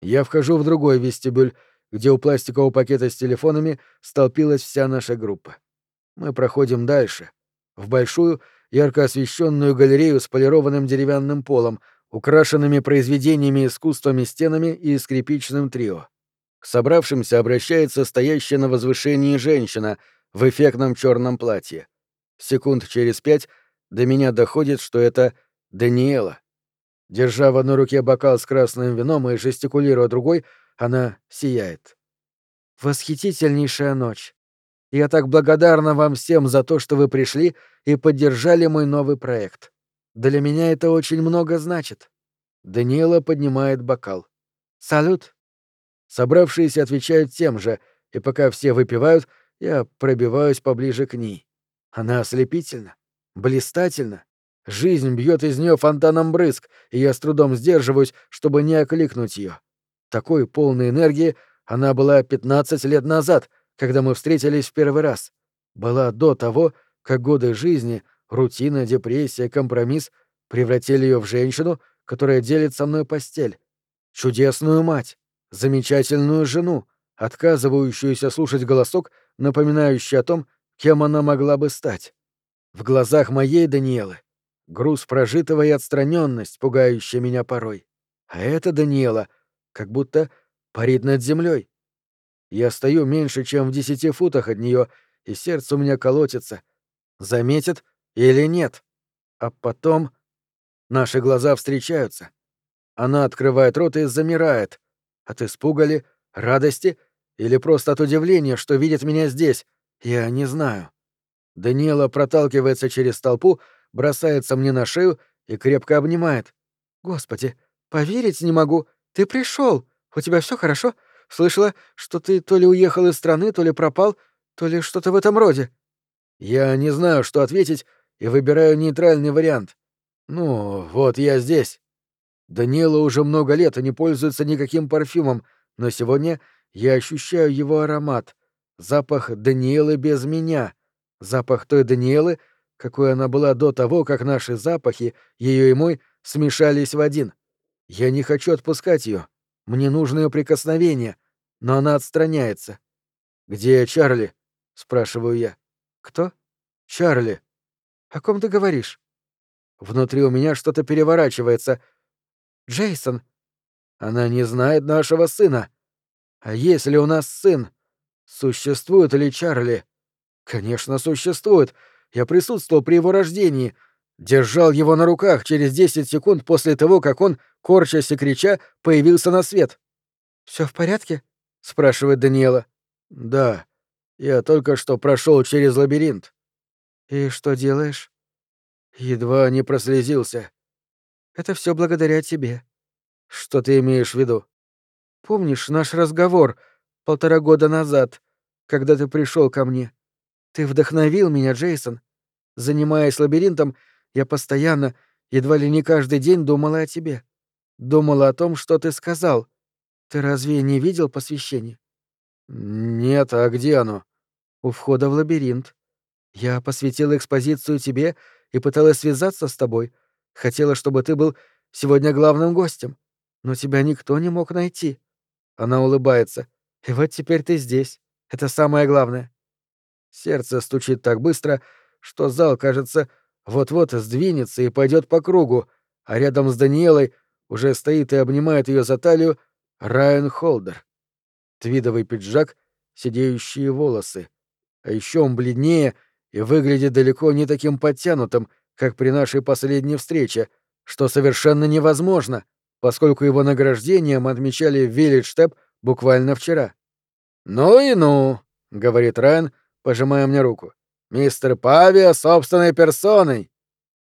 Я вхожу в другой вестибюль, где у пластикового пакета с телефонами столпилась вся наша группа. Мы проходим дальше, в большую, ярко освещенную галерею с полированным деревянным полом, украшенными произведениями искусствами стенами и скрипичным трио. К собравшимся обращается стоящая на возвышении женщина в эффектном черном платье. Секунд через пять до меня доходит, что это Даниэла. Держа в одной руке бокал с красным вином и жестикулируя другой, она сияет. «Восхитительнейшая ночь. Я так благодарна вам всем за то, что вы пришли и поддержали мой новый проект. Для меня это очень много значит». Даниэла поднимает бокал. «Салют». Собравшиеся отвечают тем же, и пока все выпивают, я пробиваюсь поближе к ней. Она ослепительна, блистательна. Жизнь бьет из нее фонтаном брызг, и я с трудом сдерживаюсь, чтобы не окликнуть ее. Такой полной энергии она была 15 лет назад, когда мы встретились в первый раз. Была до того, как годы жизни, рутина, депрессия, компромисс превратили ее в женщину, которая делит со мной постель. Чудесную мать, замечательную жену, отказывающуюся слушать голосок, напоминающий о том, кем она могла бы стать. В глазах моей Даниэлы груз прожитого и отстраненность, пугающая меня порой. А эта Даниэла как будто парит над землей. Я стою меньше, чем в десяти футах от нее, и сердце у меня колотится. Заметит или нет? А потом наши глаза встречаются. Она открывает рот и замирает. От испуга ли, радости или просто от удивления, что видит меня здесь, я не знаю. Даниэла проталкивается через толпу, бросается мне на шею и крепко обнимает. «Господи, поверить не могу. Ты пришел. У тебя все хорошо? Слышала, что ты то ли уехал из страны, то ли пропал, то ли что-то в этом роде». Я не знаю, что ответить, и выбираю нейтральный вариант. Ну, вот я здесь. Даниэла уже много лет и не пользуется никаким парфюмом, но сегодня я ощущаю его аромат. Запах Даниэлы без меня. Запах той Даниэлы, какой она была до того, как наши запахи, ее и мой, смешались в один. Я не хочу отпускать ее. Мне нужно ее прикосновение, но она отстраняется. «Где Чарли?» — спрашиваю я. «Кто?» «Чарли». «О ком ты говоришь?» Внутри у меня что-то переворачивается. «Джейсон». Она не знает нашего сына. А есть ли у нас сын? Существует ли Чарли? Конечно, существует. Я присутствовал при его рождении. Держал его на руках через 10 секунд после того, как он, корчась и крича, появился на свет. Все в порядке? спрашивает Даниэла. Да. Я только что прошел через лабиринт. И что делаешь? Едва не прослезился. Это все благодаря тебе. Что ты имеешь в виду? Помнишь наш разговор полтора года назад, когда ты пришел ко мне? Ты вдохновил меня, Джейсон. Занимаясь лабиринтом, я постоянно, едва ли не каждый день думала о тебе. Думала о том, что ты сказал. Ты разве не видел посвящение? Нет, а где оно? У входа в лабиринт. Я посвятила экспозицию тебе и пыталась связаться с тобой. Хотела, чтобы ты был сегодня главным гостем. Но тебя никто не мог найти. Она улыбается. И вот теперь ты здесь. Это самое главное. Сердце стучит так быстро, что зал, кажется, вот-вот сдвинется и пойдет по кругу, а рядом с Даниэлой уже стоит и обнимает ее за талию Райан Холдер. Твидовый пиджак, сидеющие волосы. А еще он бледнее и выглядит далеко не таким подтянутым, как при нашей последней встрече, что совершенно невозможно, поскольку его награждением отмечали в Виллидж-Тэп буквально вчера. «Ну и ну», — говорит Райан, пожимая мне руку. «Мистер Павия собственной персоной!»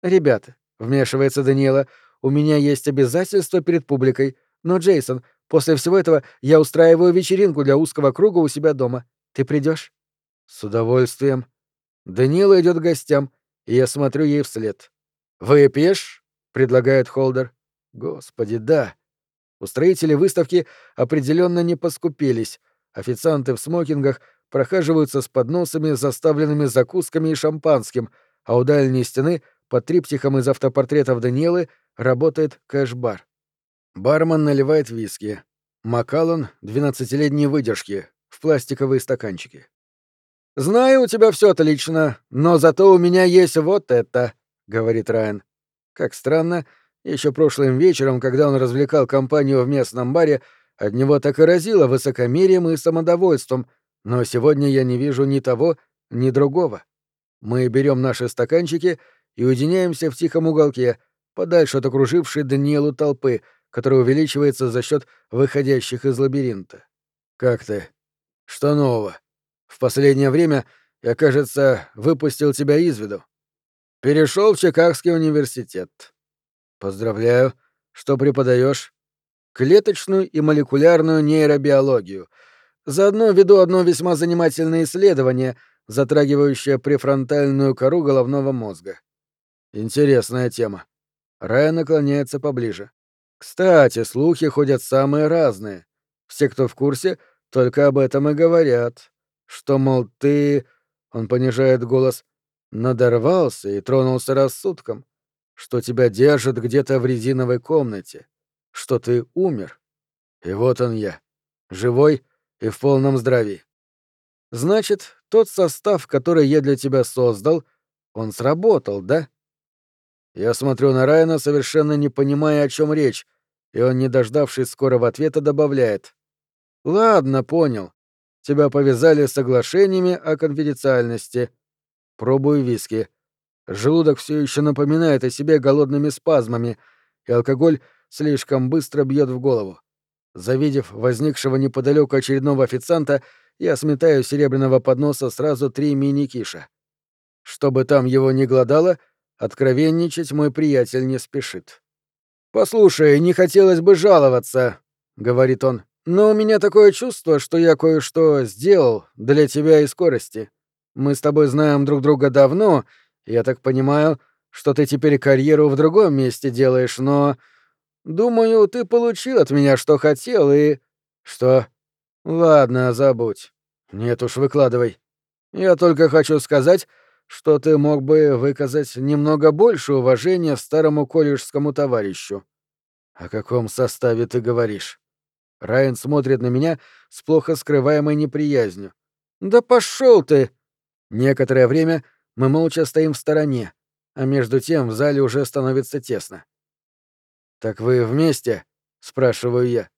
«Ребята», — вмешивается Даниэла, — «у меня есть обязательства перед публикой. Но, Джейсон, после всего этого я устраиваю вечеринку для узкого круга у себя дома. Ты придешь? «С удовольствием». Даниэла идет к гостям, и я смотрю ей вслед. «Выпьешь?» — предлагает Холдер. Господи, да. Устроители выставки определенно не поскупились. Официанты в смокингах прохаживаются с подносами, заставленными закусками и шампанским, а у дальней стены, под триптихом из автопортретов Даниэлы, работает кэш-бар. Бармен наливает виски. Макалон — двенадцатилетние выдержки, в пластиковые стаканчики. «Знаю, у тебя все отлично, но зато у меня есть вот это», — говорит Райан. Как странно, — еще прошлым вечером, когда он развлекал компанию в местном баре, от него так и разило высокомерием и самодовольством, но сегодня я не вижу ни того, ни другого. Мы берем наши стаканчики и уединяемся в тихом уголке, подальше от окружившей Даниэлу толпы, которая увеличивается за счет выходящих из лабиринта. «Как ты? Что нового? В последнее время я, кажется, выпустил тебя из виду. Перешел в Чикагский университет. Поздравляю. Что преподаешь? Клеточную и молекулярную нейробиологию. Заодно веду одно весьма занимательное исследование, затрагивающее префронтальную кору головного мозга. Интересная тема. Рая наклоняется поближе. Кстати, слухи ходят самые разные. Все, кто в курсе, только об этом и говорят. Что, мол, ты... Он понижает голос. Надорвался и тронулся рассудком. Что тебя держат где-то в резиновой комнате. Что ты умер. И вот он я. Живой и в полном здравии. Значит, тот состав, который я для тебя создал, он сработал, да? Я смотрю на Райана, совершенно не понимая, о чем речь, и он, не дождавшись скорого ответа, добавляет. «Ладно, понял. Тебя повязали соглашениями о конфиденциальности. Пробую виски. Желудок все еще напоминает о себе голодными спазмами, и алкоголь слишком быстро бьет в голову. Завидев возникшего неподалеку очередного официанта, я сметаю серебряного подноса сразу три мини-киша. Чтобы там его не глодало, откровенничать мой приятель не спешит. «Послушай, не хотелось бы жаловаться», — говорит он, — «но у меня такое чувство, что я кое-что сделал для тебя и скорости. Мы с тобой знаем друг друга давно, я так понимаю, что ты теперь карьеру в другом месте делаешь, но Думаю, ты получил от меня, что хотел, и... Что? Ладно, забудь. Нет уж, выкладывай. Я только хочу сказать, что ты мог бы выказать немного больше уважения старому колледжскому товарищу. О каком составе ты говоришь? Райан смотрит на меня с плохо скрываемой неприязнью. Да пошел ты! Некоторое время мы молча стоим в стороне, а между тем в зале уже становится тесно. «Так вы вместе?» — спрашиваю я.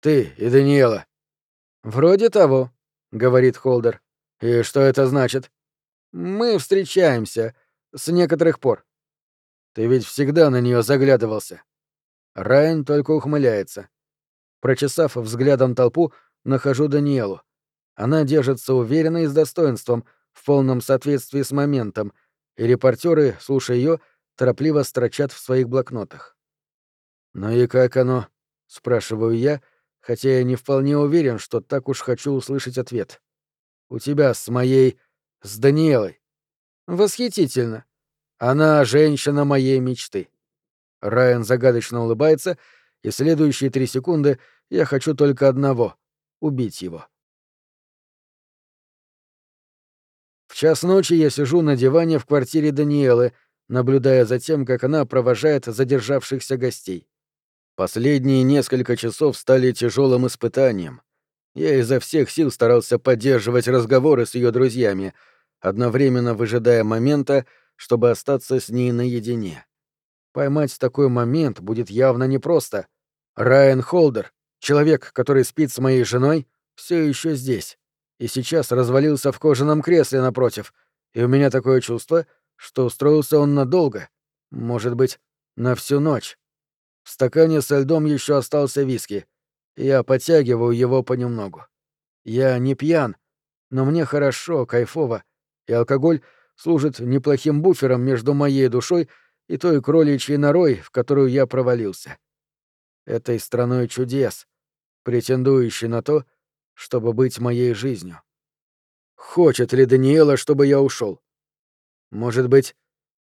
«Ты и Даниэла». «Вроде того», — говорит Холдер. «И что это значит?» «Мы встречаемся. С некоторых пор». «Ты ведь всегда на нее заглядывался». Райан только ухмыляется. Прочесав взглядом толпу, нахожу Даниэлу. Она держится уверенно и с достоинством, в полном соответствии с моментом, и репортеры, слушая ее, торопливо строчат в своих блокнотах. «Ну и как оно?» — спрашиваю я, хотя я не вполне уверен, что так уж хочу услышать ответ. «У тебя с моей... с Даниэлой». «Восхитительно. Она женщина моей мечты». Райан загадочно улыбается, и следующие три секунды я хочу только одного — убить его. В час ночи я сижу на диване в квартире Даниэлы, наблюдая за тем, как она провожает задержавшихся гостей. Последние несколько часов стали тяжелым испытанием. Я изо всех сил старался поддерживать разговоры с ее друзьями, одновременно выжидая момента, чтобы остаться с ней наедине. Поймать такой момент будет явно непросто. Райан Холдер, человек, который спит с моей женой, все еще здесь. И сейчас развалился в кожаном кресле напротив. И у меня такое чувство, что устроился он надолго. Может быть, на всю ночь. В стакане со льдом еще остался виски. Я подтягиваю его понемногу. Я не пьян, но мне хорошо, кайфово, и алкоголь служит неплохим буфером между моей душой и той кроличьей норой, в которую я провалился. Этой страной чудес, претендующей на то, чтобы быть моей жизнью. Хочет ли Даниэла, чтобы я ушел? Может быть,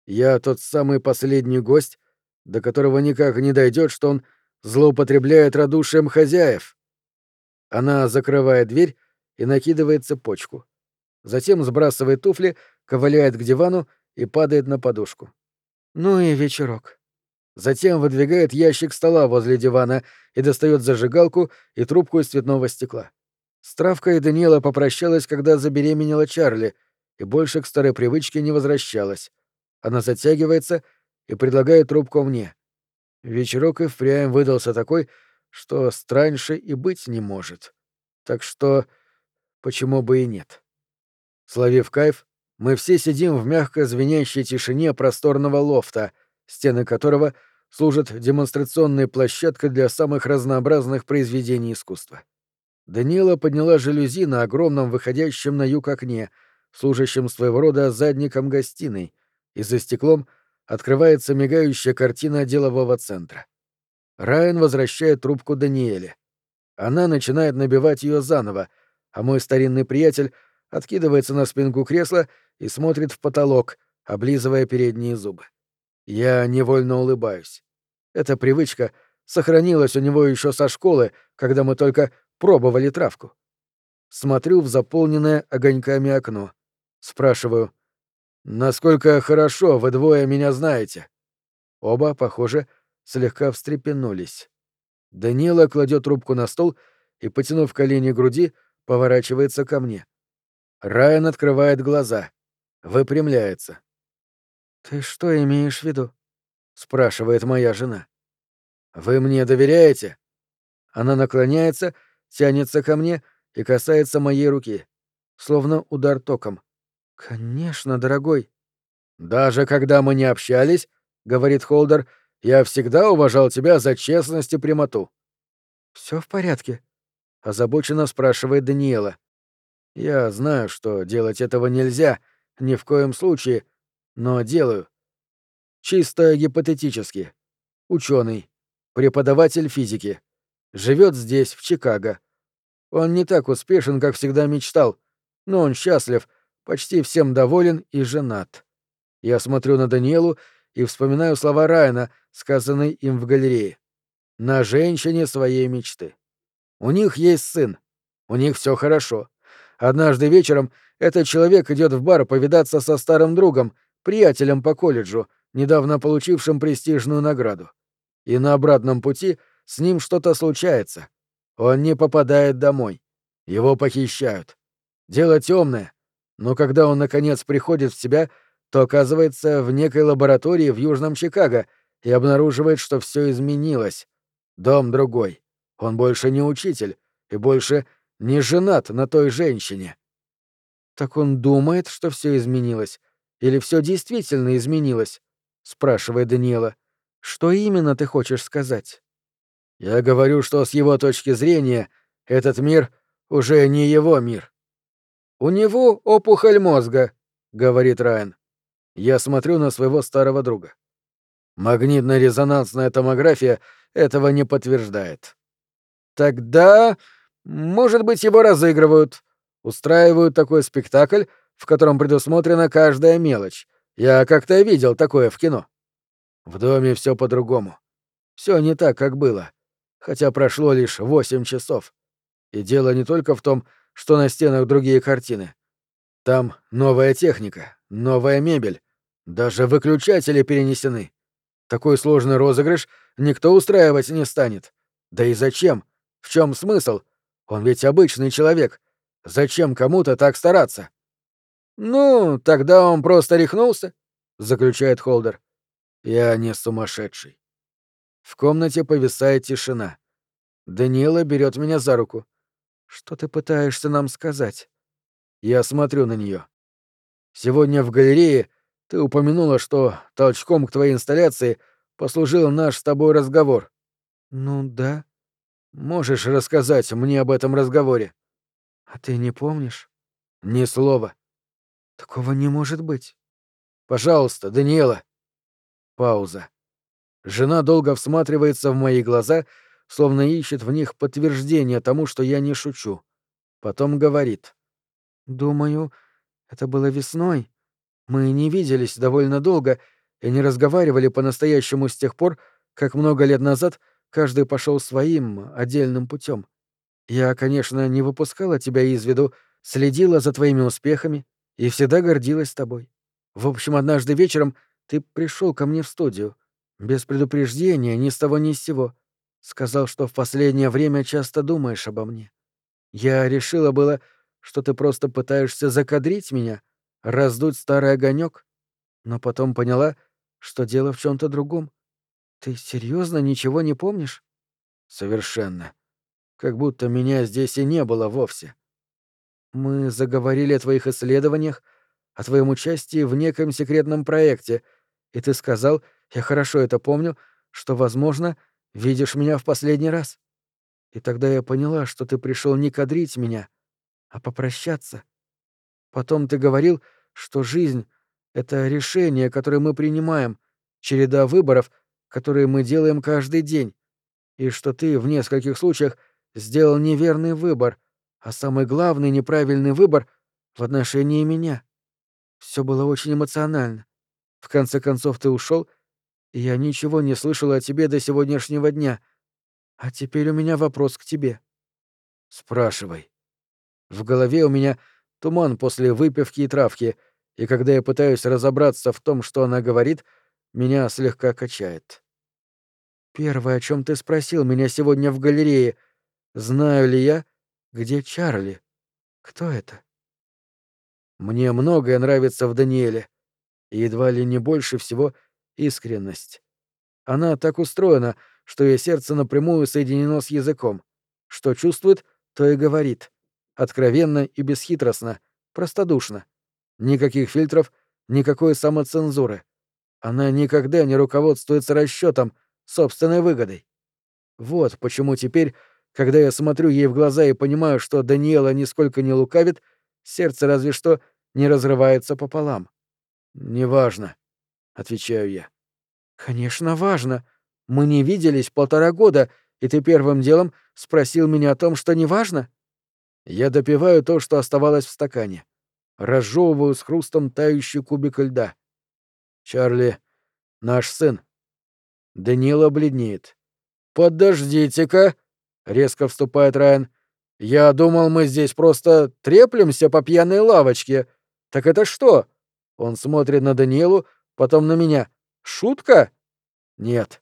я тот самый последний гость, до которого никак не дойдет, что он злоупотребляет радушием хозяев. Она закрывает дверь и накидывает цепочку. Затем сбрасывает туфли, ковыляет к дивану и падает на подушку. Ну и вечерок. Затем выдвигает ящик стола возле дивана и достает зажигалку и трубку из цветного стекла. С травкой Даниэла попрощалась, когда забеременела Чарли, и больше к старой привычке не возвращалась. Она затягивается и предлагает трубку мне. Вечерок и впрямь выдался такой, что страньше и быть не может. Так что почему бы и нет? Словив кайф, мы все сидим в мягко звенящей тишине просторного лофта, стены которого служат демонстрационной площадкой для самых разнообразных произведений искусства. Данила подняла жалюзи на огромном выходящем на юг окне, служащем своего рода задником гостиной, и за стеклом — открывается мигающая картина делового центра. Райан возвращает трубку Даниэле. Она начинает набивать ее заново, а мой старинный приятель откидывается на спинку кресла и смотрит в потолок, облизывая передние зубы. Я невольно улыбаюсь. Эта привычка сохранилась у него еще со школы, когда мы только пробовали травку. Смотрю в заполненное огоньками окно. Спрашиваю, «Насколько хорошо вы двое меня знаете?» Оба, похоже, слегка встрепенулись. Данила кладет трубку на стол и, потянув колени к груди, поворачивается ко мне. Райан открывает глаза, выпрямляется. «Ты что имеешь в виду?» — спрашивает моя жена. «Вы мне доверяете?» Она наклоняется, тянется ко мне и касается моей руки, словно удар током. «Конечно, дорогой». «Даже когда мы не общались, — говорит Холдер, — я всегда уважал тебя за честность и прямоту». Все в порядке?» — озабоченно спрашивает Даниэла. «Я знаю, что делать этого нельзя, ни в коем случае, но делаю. Чисто гипотетически. Ученый, преподаватель физики. Живет здесь, в Чикаго. Он не так успешен, как всегда мечтал, но он счастлив, почти всем доволен и женат. Я смотрю на Даниэлу и вспоминаю слова Райана, сказанные им в галерее. На женщине своей мечты. У них есть сын. У них все хорошо. Однажды вечером этот человек идет в бар повидаться со старым другом, приятелем по колледжу, недавно получившим престижную награду. И на обратном пути с ним что-то случается. Он не попадает домой. Его похищают. Дело темное, но когда он наконец приходит в себя, то оказывается в некой лаборатории в Южном Чикаго и обнаруживает, что все изменилось. Дом другой. Он больше не учитель и больше не женат на той женщине. Так он думает, что все изменилось, или все действительно изменилось? спрашивает Даниэла. Что именно ты хочешь сказать? Я говорю, что с его точки зрения этот мир уже не его мир. У него опухоль мозга, говорит Райан. Я смотрю на своего старого друга. Магнитно-резонансная томография этого не подтверждает. Тогда, может быть, его разыгрывают, устраивают такой спектакль, в котором предусмотрена каждая мелочь. Я как-то видел такое в кино. В доме все по-другому. Все не так, как было. Хотя прошло лишь восемь часов. И дело не только в том, что на стенах другие картины. Там новая техника, новая мебель, даже выключатели перенесены. Такой сложный розыгрыш никто устраивать не станет. Да и зачем? В чем смысл? Он ведь обычный человек. Зачем кому-то так стараться? Ну, тогда он просто рехнулся, заключает Холдер. Я не сумасшедший. В комнате повисает тишина. Даниэла берет меня за руку. Что ты пытаешься нам сказать? Я смотрю на нее. Сегодня в галерее ты упомянула, что толчком к твоей инсталляции послужил наш с тобой разговор. Ну да. Можешь рассказать мне об этом разговоре? А ты не помнишь? Ни слова. Такого не может быть. Пожалуйста, Даниэла. Пауза. Жена долго всматривается в мои глаза, словно ищет в них подтверждение тому, что я не шучу. Потом говорит. «Думаю, это было весной. Мы не виделись довольно долго и не разговаривали по-настоящему с тех пор, как много лет назад каждый пошел своим отдельным путем. Я, конечно, не выпускала тебя из виду, следила за твоими успехами и всегда гордилась тобой. В общем, однажды вечером ты пришел ко мне в студию, без предупреждения, ни с того ни с сего. Сказал, что в последнее время часто думаешь обо мне. Я решила было, что ты просто пытаешься закадрить меня, раздуть старый огонек, но потом поняла, что дело в чем то другом. Ты серьезно ничего не помнишь? Совершенно. Как будто меня здесь и не было вовсе. Мы заговорили о твоих исследованиях, о твоем участии в неком секретном проекте, и ты сказал, я хорошо это помню, что, возможно, видишь меня в последний раз. И тогда я поняла, что ты пришел не кадрить меня, а попрощаться. Потом ты говорил, что жизнь — это решение, которое мы принимаем, череда выборов, которые мы делаем каждый день, и что ты в нескольких случаях сделал неверный выбор, а самый главный неправильный выбор в отношении меня. Все было очень эмоционально. В конце концов ты ушел, я ничего не слышала о тебе до сегодняшнего дня. А теперь у меня вопрос к тебе. Спрашивай. В голове у меня туман после выпивки и травки, и когда я пытаюсь разобраться в том, что она говорит, меня слегка качает. Первое, о чем ты спросил меня сегодня в галерее, знаю ли я, где Чарли? Кто это? Мне многое нравится в Даниэле, и едва ли не больше всего искренность. Она так устроена, что ее сердце напрямую соединено с языком. Что чувствует, то и говорит. Откровенно и бесхитростно, простодушно. Никаких фильтров, никакой самоцензуры. Она никогда не руководствуется расчетом, собственной выгодой. Вот почему теперь, когда я смотрю ей в глаза и понимаю, что Даниэла нисколько не лукавит, сердце разве что не разрывается пополам. «Неважно», — отвечаю я. «Конечно, важно. Мы не виделись полтора года, и ты первым делом спросил меня о том, что неважно?» Я допиваю то, что оставалось в стакане. Разжевываю с хрустом тающий кубик льда. «Чарли, наш сын». Данила бледнеет. «Подождите-ка», — резко вступает Райан. «Я думал, мы здесь просто треплемся по пьяной лавочке. Так это что?» Он смотрит на Даниэлу, потом на меня. «Шутка?» «Нет».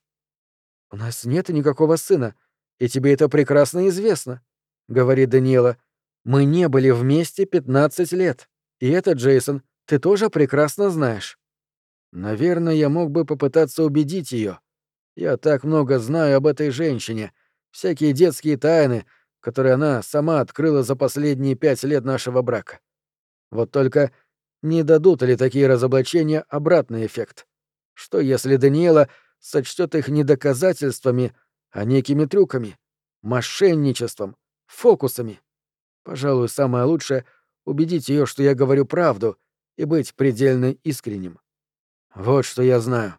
«У нас нет никакого сына, и тебе это прекрасно известно», — говорит Даниэла. «Мы не были вместе 15 лет, и это, Джейсон, ты тоже прекрасно знаешь». Наверное, я мог бы попытаться убедить ее. Я так много знаю об этой женщине, всякие детские тайны, которые она сама открыла за последние пять лет нашего брака. Вот только не дадут ли такие разоблачения обратный эффект? Что если Даниэла сочтет их не доказательствами, а некими трюками, мошенничеством, фокусами? Пожалуй, самое лучшее — убедить ее, что я говорю правду, и быть предельно искренним. Вот что я знаю.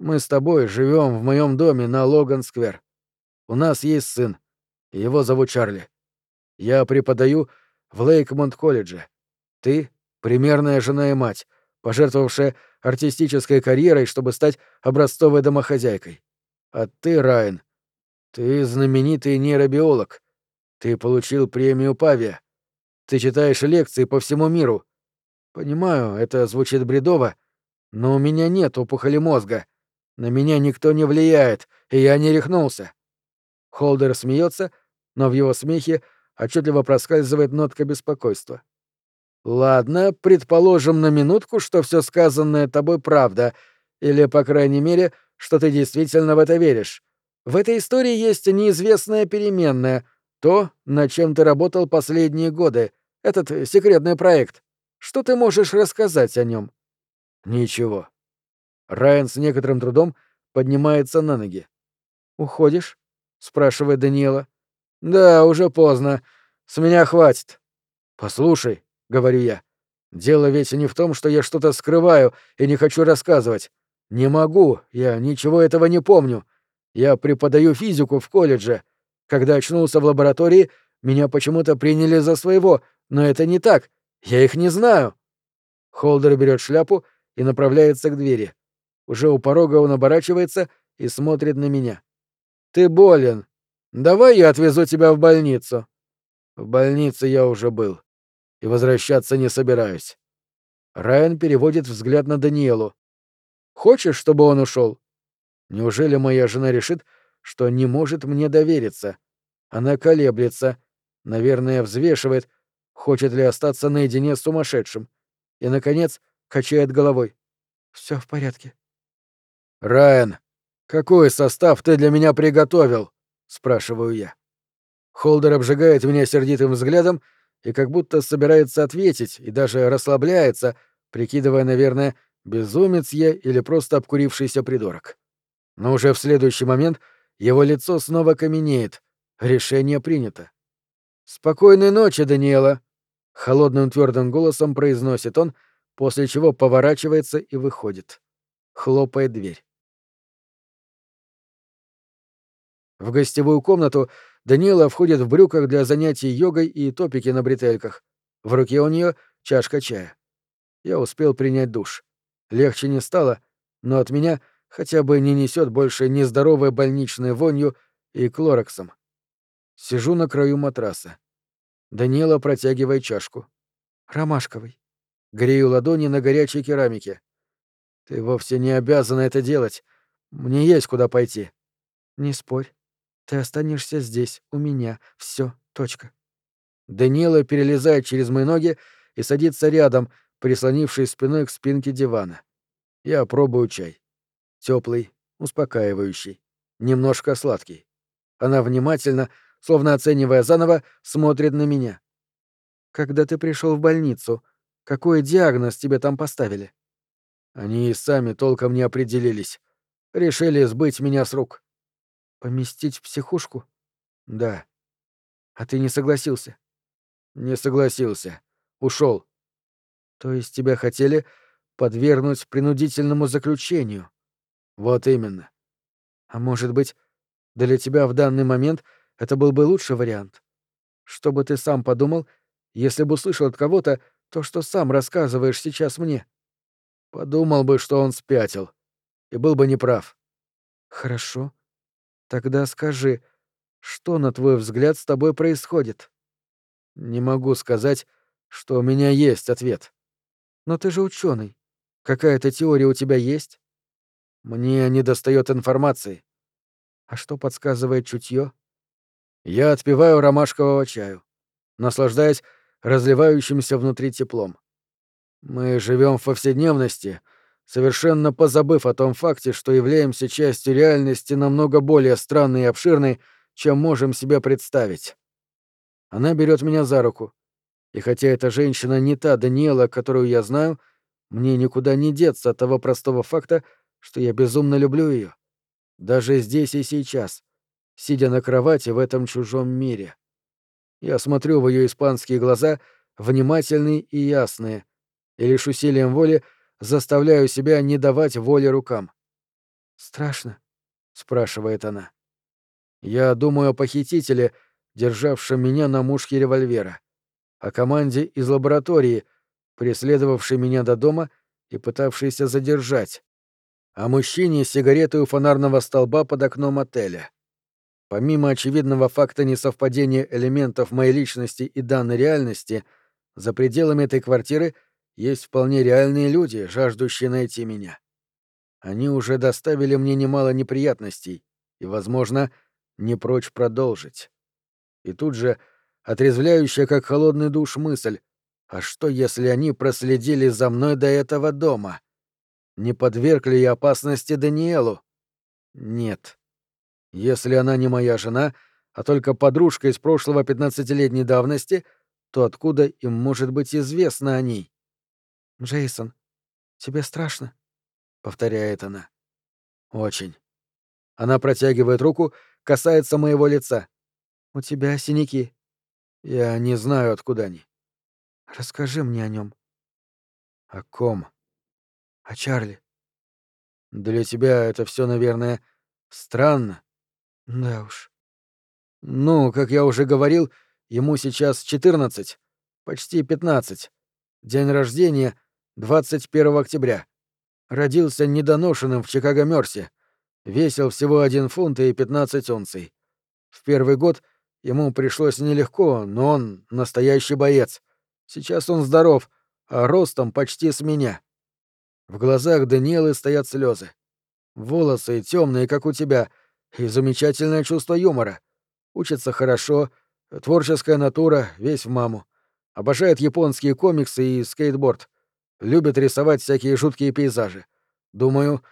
Мы с тобой живем в моем доме на Логан-сквер. У нас есть сын. Его зовут Чарли. Я преподаю в Лейкмонт-колледже. Ты — примерная жена и мать, пожертвовавшая артистической карьерой, чтобы стать образцовой домохозяйкой. А ты, Райан, ты знаменитый нейробиолог. Ты получил премию Павия. Ты читаешь лекции по всему миру. Понимаю, это звучит бредово, но у меня нет опухоли мозга. На меня никто не влияет, и я не рехнулся. Холдер смеется, но в его смехе отчетливо проскальзывает нотка беспокойства. Ладно, предположим на минутку, что все сказанное тобой правда, или, по крайней мере, что ты действительно в это веришь. В этой истории есть неизвестная переменная, то, над чем ты работал последние годы, этот секретный проект. Что ты можешь рассказать о нем? Ничего. Райан с некоторым трудом поднимается на ноги. «Уходишь?» — спрашивает Даниэла. «Да, уже поздно. С меня хватит». «Послушай», — говорю я, — «дело ведь не в том, что я что-то скрываю и не хочу рассказывать. Не могу, я ничего этого не помню. Я преподаю физику в колледже. Когда очнулся в лаборатории, меня почему-то приняли за своего, но это не так. Я их не знаю». Холдер берет шляпу и направляется к двери. Уже у порога он оборачивается и смотрит на меня. «Ты болен. Давай я отвезу тебя в больницу». В больнице я уже был. И возвращаться не собираюсь. Райан переводит взгляд на Даниэлу. «Хочешь, чтобы он ушел? Неужели моя жена решит, что не может мне довериться? Она колеблется, наверное, взвешивает, хочет ли остаться наедине с сумасшедшим. И, наконец, качает головой. Все в порядке. Райан, какой состав ты для меня приготовил? спрашиваю я. Холдер обжигает меня сердитым взглядом и как будто собирается ответить и даже расслабляется, прикидывая, наверное, безумец я или просто обкурившийся придурок. Но уже в следующий момент его лицо снова каменеет. Решение принято. «Спокойной ночи, Даниэла!» — холодным твердым голосом произносит он, после чего поворачивается и выходит. Хлопает дверь. В гостевую комнату Даниэла входит в брюках для занятий йогой и топики на бретельках. В руке у нее чашка чая. Я успел принять душ. Легче не стало, но от меня хотя бы не несет больше нездоровой больничной вонью и клороксом. Сижу на краю матраса. Даниэла протягивает чашку. Ромашковый. Грею ладони на горячей керамике. Ты вовсе не обязана это делать. Мне есть куда пойти. Не спорь. Ты останешься здесь, у меня. Все, точка. Даниэла перелезает через мои ноги и садится рядом, прислонившись спиной к спинке дивана. Я пробую чай. Теплый, успокаивающий, немножко сладкий. Она внимательно, словно оценивая заново, смотрит на меня. Когда ты пришел в больницу, какой диагноз тебе там поставили? Они и сами толком не определились. Решили сбыть меня с рук. Поместить в психушку? Да. А ты не согласился? Не согласился. Ушел. То есть тебя хотели подвергнуть принудительному заключению? Вот именно. А может быть, для тебя в данный момент это был бы лучший вариант? Что бы ты сам подумал, если бы услышал от кого-то то, что сам рассказываешь сейчас мне? Подумал бы, что он спятил. И был бы неправ. Хорошо. Тогда скажи, что, на твой взгляд, с тобой происходит? Не могу сказать, что у меня есть ответ. Но ты же ученый. Какая-то теория у тебя есть? Мне не достает информации. А что подсказывает чутье? Я отпиваю ромашкового чаю, наслаждаясь разливающимся внутри теплом. Мы живем в повседневности, совершенно позабыв о том факте, что являемся частью реальности намного более странной и обширной, чем можем себе представить. Она берет меня за руку, и хотя эта женщина не та Даниэла, которую я знаю, мне никуда не деться от того простого факта, что я безумно люблю ее. Даже здесь и сейчас, сидя на кровати в этом чужом мире. Я смотрю в ее испанские глаза, внимательные и ясные, и лишь усилием воли заставляю себя не давать воли рукам. «Страшно?» — спрашивает она. Я думаю о похитителе, державшем меня на мушке револьвера о команде из лаборатории, преследовавшей меня до дома и пытавшейся задержать, о мужчине с сигаретой у фонарного столба под окном отеля. Помимо очевидного факта несовпадения элементов моей личности и данной реальности, за пределами этой квартиры есть вполне реальные люди, жаждущие найти меня. Они уже доставили мне немало неприятностей и, возможно, не прочь продолжить. И тут же отрезвляющая как холодный душ мысль. А что, если они проследили за мной до этого дома? Не подверг ли я опасности Даниэлу? Нет. Если она не моя жена, а только подружка из прошлого пятнадцатилетней давности, то откуда им может быть известно о ней? «Джейсон, тебе страшно?» — повторяет она. «Очень». Она протягивает руку, касается моего лица. «У тебя синяки. Я не знаю, откуда они. Расскажи мне о нем. О ком? О Чарли. Для тебя это все, наверное, странно. Да уж. Ну, как я уже говорил, ему сейчас 14, почти 15. День рождения 21 октября. Родился недоношенным в Чикаго-Мёрсе. Весил всего один фунт и 15 унций. В первый год — Ему пришлось нелегко, но он настоящий боец. Сейчас он здоров, а ростом почти с меня. В глазах Даниэлы стоят слезы. Волосы темные, как у тебя, и замечательное чувство юмора. Учится хорошо, творческая натура, весь в маму. Обожает японские комиксы и скейтборд. Любит рисовать всякие жуткие пейзажи. Думаю,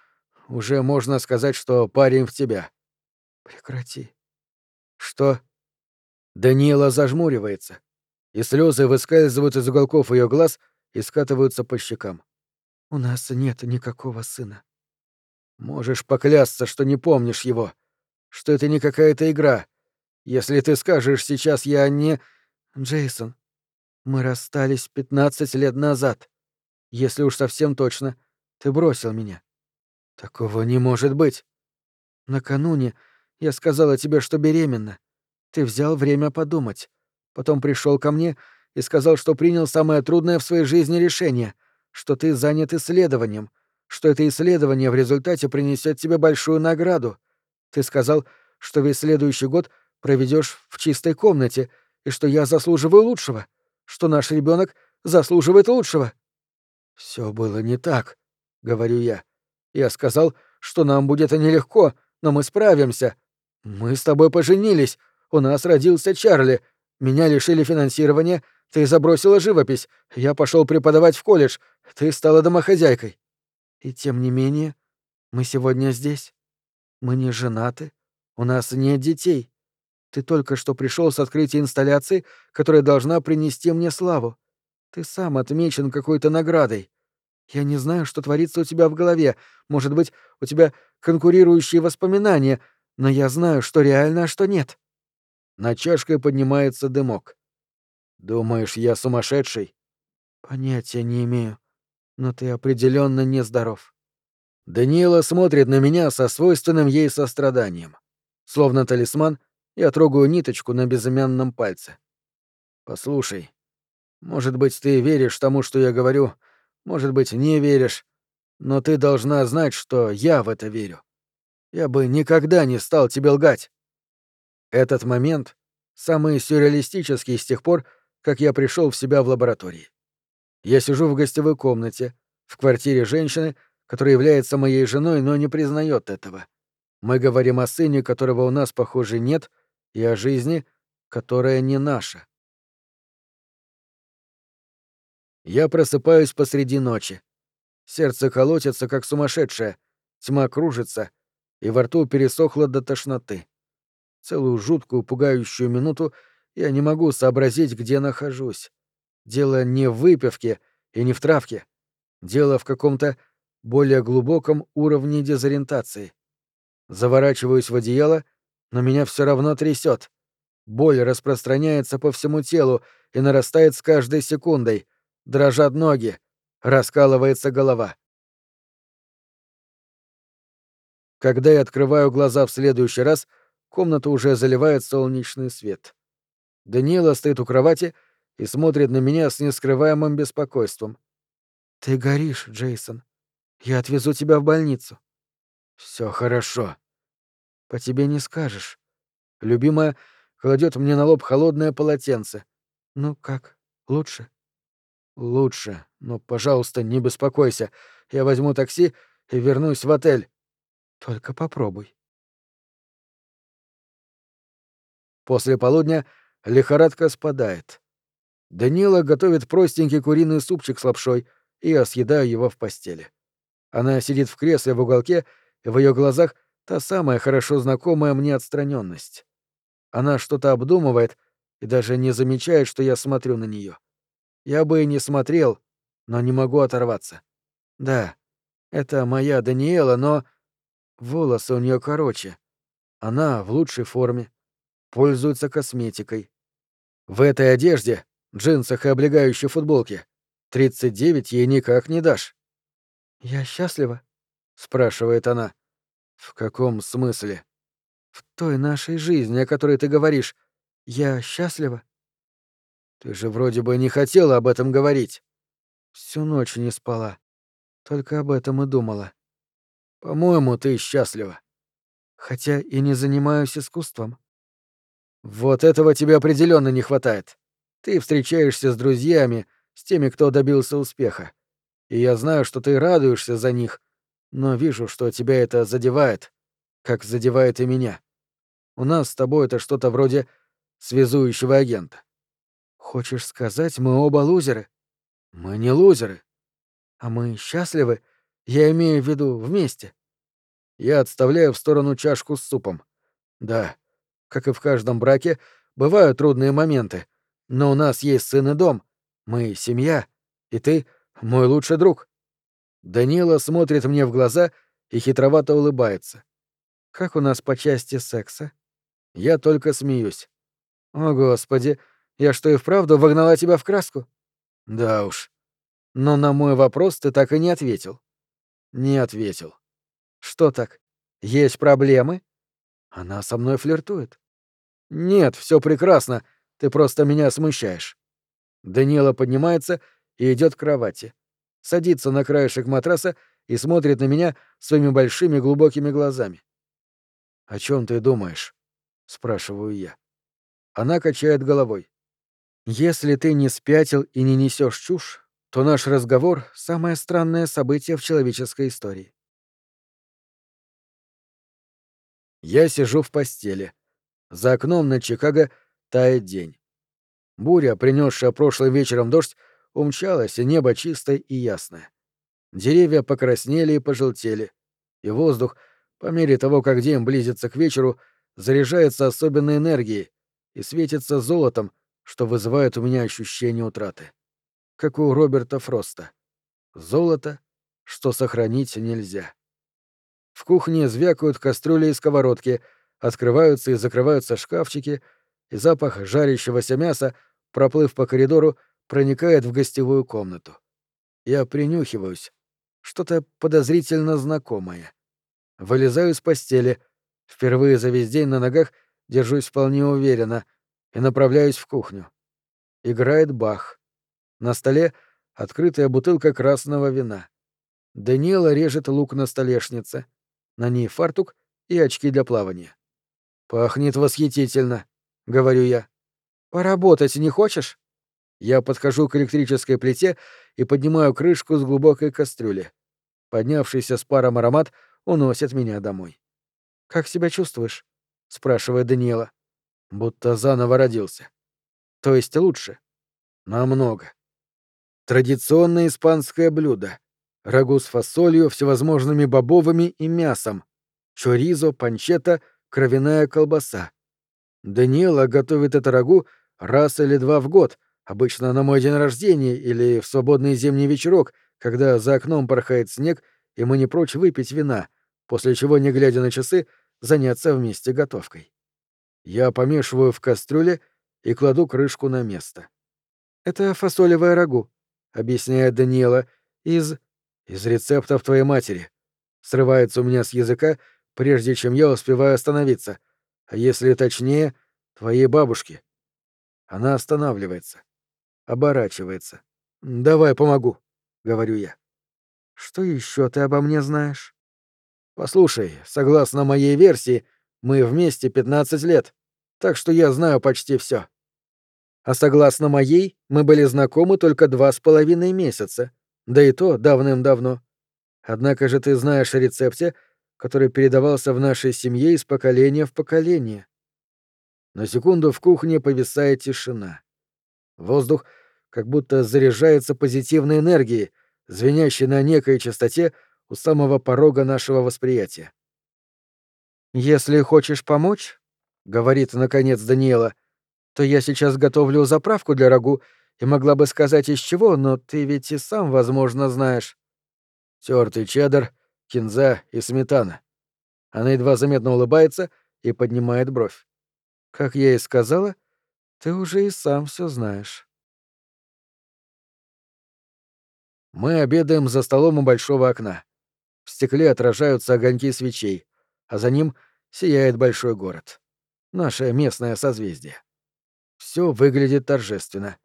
уже можно сказать, что парень в тебя. Прекрати. Что? Даниэла зажмуривается, и слезы выскальзывают из уголков ее глаз и скатываются по щекам. «У нас нет никакого сына». «Можешь поклясться, что не помнишь его, что это не какая-то игра. Если ты скажешь сейчас «я не...» «Джейсон, мы расстались пятнадцать лет назад. Если уж совсем точно, ты бросил меня». «Такого не может быть». «Накануне я сказала тебе, что беременна. Ты взял время подумать. Потом пришел ко мне и сказал, что принял самое трудное в своей жизни решение, что ты занят исследованием, что это исследование в результате принесет тебе большую награду. Ты сказал, что весь следующий год проведешь в чистой комнате, и что я заслуживаю лучшего, что наш ребенок заслуживает лучшего. Все было не так, говорю я. Я сказал, что нам будет нелегко, но мы справимся. Мы с тобой поженились, у нас родился Чарли, меня лишили финансирования, ты забросила живопись, я пошел преподавать в колледж, ты стала домохозяйкой. И тем не менее, мы сегодня здесь. Мы не женаты, у нас нет детей. Ты только что пришел с открытия инсталляции, которая должна принести мне славу. Ты сам отмечен какой-то наградой. Я не знаю, что творится у тебя в голове. Может быть, у тебя конкурирующие воспоминания, но я знаю, что реально, а что нет. На чашкой поднимается дымок. Думаешь, я сумасшедший? Понятия не имею. Но ты определенно нездоров. Даниэла смотрит на меня со свойственным ей состраданием. Словно талисман, я трогаю ниточку на безымянном пальце. Послушай, может быть, ты веришь тому, что я говорю, может быть, не веришь, но ты должна знать, что я в это верю. Я бы никогда не стал тебе лгать. Этот момент самый сюрреалистический с тех пор, как я пришел в себя в лаборатории. Я сижу в гостевой комнате, в квартире женщины, которая является моей женой, но не признает этого. Мы говорим о сыне, которого у нас, похоже, нет, и о жизни, которая не наша. Я просыпаюсь посреди ночи. Сердце колотится, как сумасшедшее, тьма кружится, и во рту пересохло до тошноты. Целую жуткую, пугающую минуту я не могу сообразить, где нахожусь. Дело не в выпивке и не в травке. Дело в каком-то более глубоком уровне дезориентации. Заворачиваюсь в одеяло, но меня все равно трясет. Боль распространяется по всему телу и нарастает с каждой секундой. Дрожат ноги, раскалывается голова. Когда я открываю глаза в следующий раз, комнату уже заливает солнечный свет. Даниэла стоит у кровати и смотрит на меня с нескрываемым беспокойством. «Ты горишь, Джейсон. Я отвезу тебя в больницу». Все хорошо. По тебе не скажешь. Любимая кладет мне на лоб холодное полотенце. Ну как, лучше? Лучше. Но, пожалуйста, не беспокойся. Я возьму такси и вернусь в отель. Только попробуй. После полудня лихорадка спадает. Данила готовит простенький куриный супчик с лапшой, и я съедаю его в постели. Она сидит в кресле в уголке, и в ее глазах та самая хорошо знакомая мне отстраненность. Она что-то обдумывает и даже не замечает, что я смотрю на нее. Я бы и не смотрел, но не могу оторваться. Да, это моя Даниэла, но волосы у нее короче. Она в лучшей форме, пользуется косметикой. В этой одежде, джинсах и облегающей футболке 39 ей никак не дашь. «Я счастлива?» — спрашивает она. «В каком смысле?» «В той нашей жизни, о которой ты говоришь. Я счастлива?» «Ты же вроде бы не хотела об этом говорить». «Всю ночь не спала. Только об этом и думала». «По-моему, ты счастлива». «Хотя и не занимаюсь искусством». Вот этого тебе определенно не хватает. Ты встречаешься с друзьями, с теми, кто добился успеха. И я знаю, что ты радуешься за них, но вижу, что тебя это задевает, как задевает и меня. У нас с тобой это что-то вроде связующего агента. Хочешь сказать, мы оба лузеры? Мы не лузеры. А мы счастливы? Я имею в виду вместе. Я отставляю в сторону чашку с супом. Да, как и в каждом браке, бывают трудные моменты. Но у нас есть сын и дом. Мы — семья. И ты — мой лучший друг. Данила смотрит мне в глаза и хитровато улыбается. «Как у нас по части секса?» Я только смеюсь. «О, Господи, я что и вправду вогнала тебя в краску?» «Да уж. Но на мой вопрос ты так и не ответил». «Не ответил». «Что так? Есть проблемы?» Она со мной флиртует. Нет, все прекрасно. Ты просто меня смущаешь. Даниэла поднимается и идет к кровати. Садится на краешек матраса и смотрит на меня своими большими глубокими глазами. «О чем ты думаешь?» — спрашиваю я. Она качает головой. «Если ты не спятил и не несешь чушь, то наш разговор — самое странное событие в человеческой истории». Я сижу в постели. За окном на Чикаго тает день. Буря, принесшая прошлым вечером дождь, умчалась, и небо чистое и ясное. Деревья покраснели и пожелтели, и воздух, по мере того, как день близится к вечеру, заряжается особенной энергией и светится золотом, что вызывает у меня ощущение утраты. Как у Роберта Фроста. Золото, что сохранить нельзя. В кухне звякают кастрюли и сковородки, открываются и закрываются шкафчики, и запах жарящегося мяса, проплыв по коридору, проникает в гостевую комнату. Я принюхиваюсь. Что-то подозрительно знакомое. Вылезаю из постели. Впервые за весь день на ногах держусь вполне уверенно и направляюсь в кухню. Играет Бах. На столе открытая бутылка красного вина. Даниэла режет лук на столешнице. На ней фартук и очки для плавания. «Пахнет восхитительно», — говорю я. «Поработать не хочешь?» Я подхожу к электрической плите и поднимаю крышку с глубокой кастрюли. Поднявшийся с паром аромат уносит меня домой. «Как себя чувствуешь?» — спрашивает Даниэла. Будто заново родился. То есть лучше? Намного. Традиционное испанское блюдо. Рагу с фасолью, всевозможными бобовыми и мясом. Чоризо, панчета, кровяная колбаса. Даниэла готовит это рагу раз или два в год — Обычно на мой день рождения или в свободный зимний вечерок, когда за окном порхает снег, и мы не прочь выпить вина, после чего, не глядя на часы, заняться вместе готовкой. Я помешиваю в кастрюле и кладу крышку на место. «Это фасолевое рагу», — объясняет Даниэла, — «из... из рецептов твоей матери». Срывается у меня с языка, прежде чем я успеваю остановиться. А если точнее, твоей бабушки. Она останавливается оборачивается. «Давай помогу», — говорю я. «Что еще ты обо мне знаешь?» «Послушай, согласно моей версии, мы вместе 15 лет, так что я знаю почти все. А согласно моей, мы были знакомы только два с половиной месяца, да и то давным-давно. Однако же ты знаешь о рецепте, который передавался в нашей семье из поколения в поколение». На секунду в кухне повисает тишина. Воздух как будто заряжается позитивной энергией, звенящей на некой частоте у самого порога нашего восприятия. «Если хочешь помочь, — говорит, наконец, Даниэла, — то я сейчас готовлю заправку для рагу и могла бы сказать из чего, но ты ведь и сам, возможно, знаешь. Тертый чеддер, кинза и сметана. Она едва заметно улыбается и поднимает бровь. Как я и сказала, ты уже и сам все знаешь. Мы обедаем за столом у большого окна. В стекле отражаются огоньки свечей, а за ним сияет большой город. Наше местное созвездие. Все выглядит торжественно.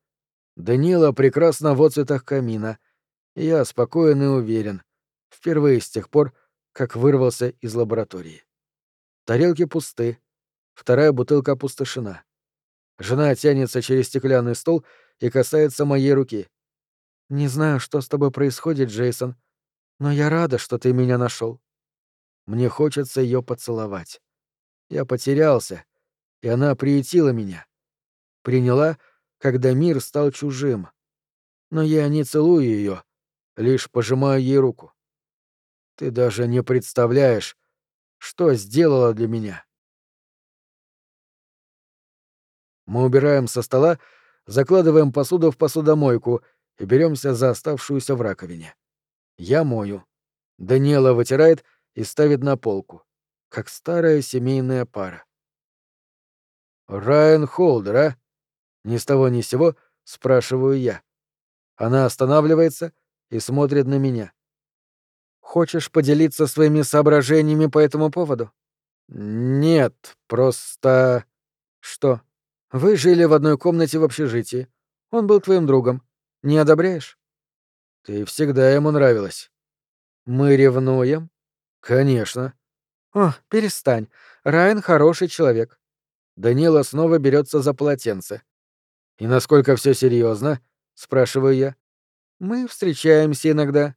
Данила прекрасно в отцветах камина, и я спокоен и уверен, впервые с тех пор, как вырвался из лаборатории. Тарелки пусты, вторая бутылка опустошена. Жена тянется через стеклянный стол и касается моей руки. «Не знаю, что с тобой происходит, Джейсон, но я рада, что ты меня нашел. Мне хочется ее поцеловать. Я потерялся, и она приютила меня. Приняла, когда мир стал чужим. Но я не целую ее, лишь пожимаю ей руку. Ты даже не представляешь, что сделала для меня. Мы убираем со стола, закладываем посуду в посудомойку и беремся за оставшуюся в раковине. Я мою. Даниэла вытирает и ставит на полку, как старая семейная пара. «Райан Холдер, а?» Ни с того ни с сего спрашиваю я. Она останавливается и смотрит на меня. «Хочешь поделиться своими соображениями по этому поводу?» «Нет, просто...» Что? Вы жили в одной комнате в общежитии. Он был твоим другом. Не одобряешь? Ты всегда ему нравилась. Мы ревнуем? Конечно. О, перестань. Райан хороший человек. Данила снова берется за полотенце. И насколько все серьезно? спрашиваю я. Мы встречаемся иногда,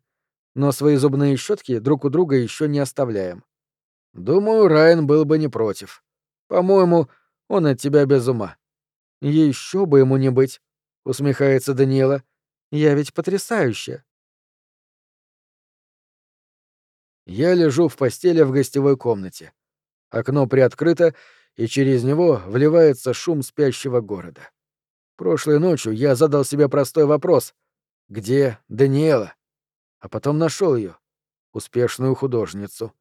но свои зубные щетки друг у друга еще не оставляем. Думаю, Райан был бы не против. По-моему, он от тебя без ума. Еще бы ему не быть, усмехается Даниэла. Я ведь потрясающая. Я лежу в постели в гостевой комнате. Окно приоткрыто, и через него вливается шум спящего города. Прошлой ночью я задал себе простой вопрос. Где Даниэла? А потом нашел ее, успешную художницу,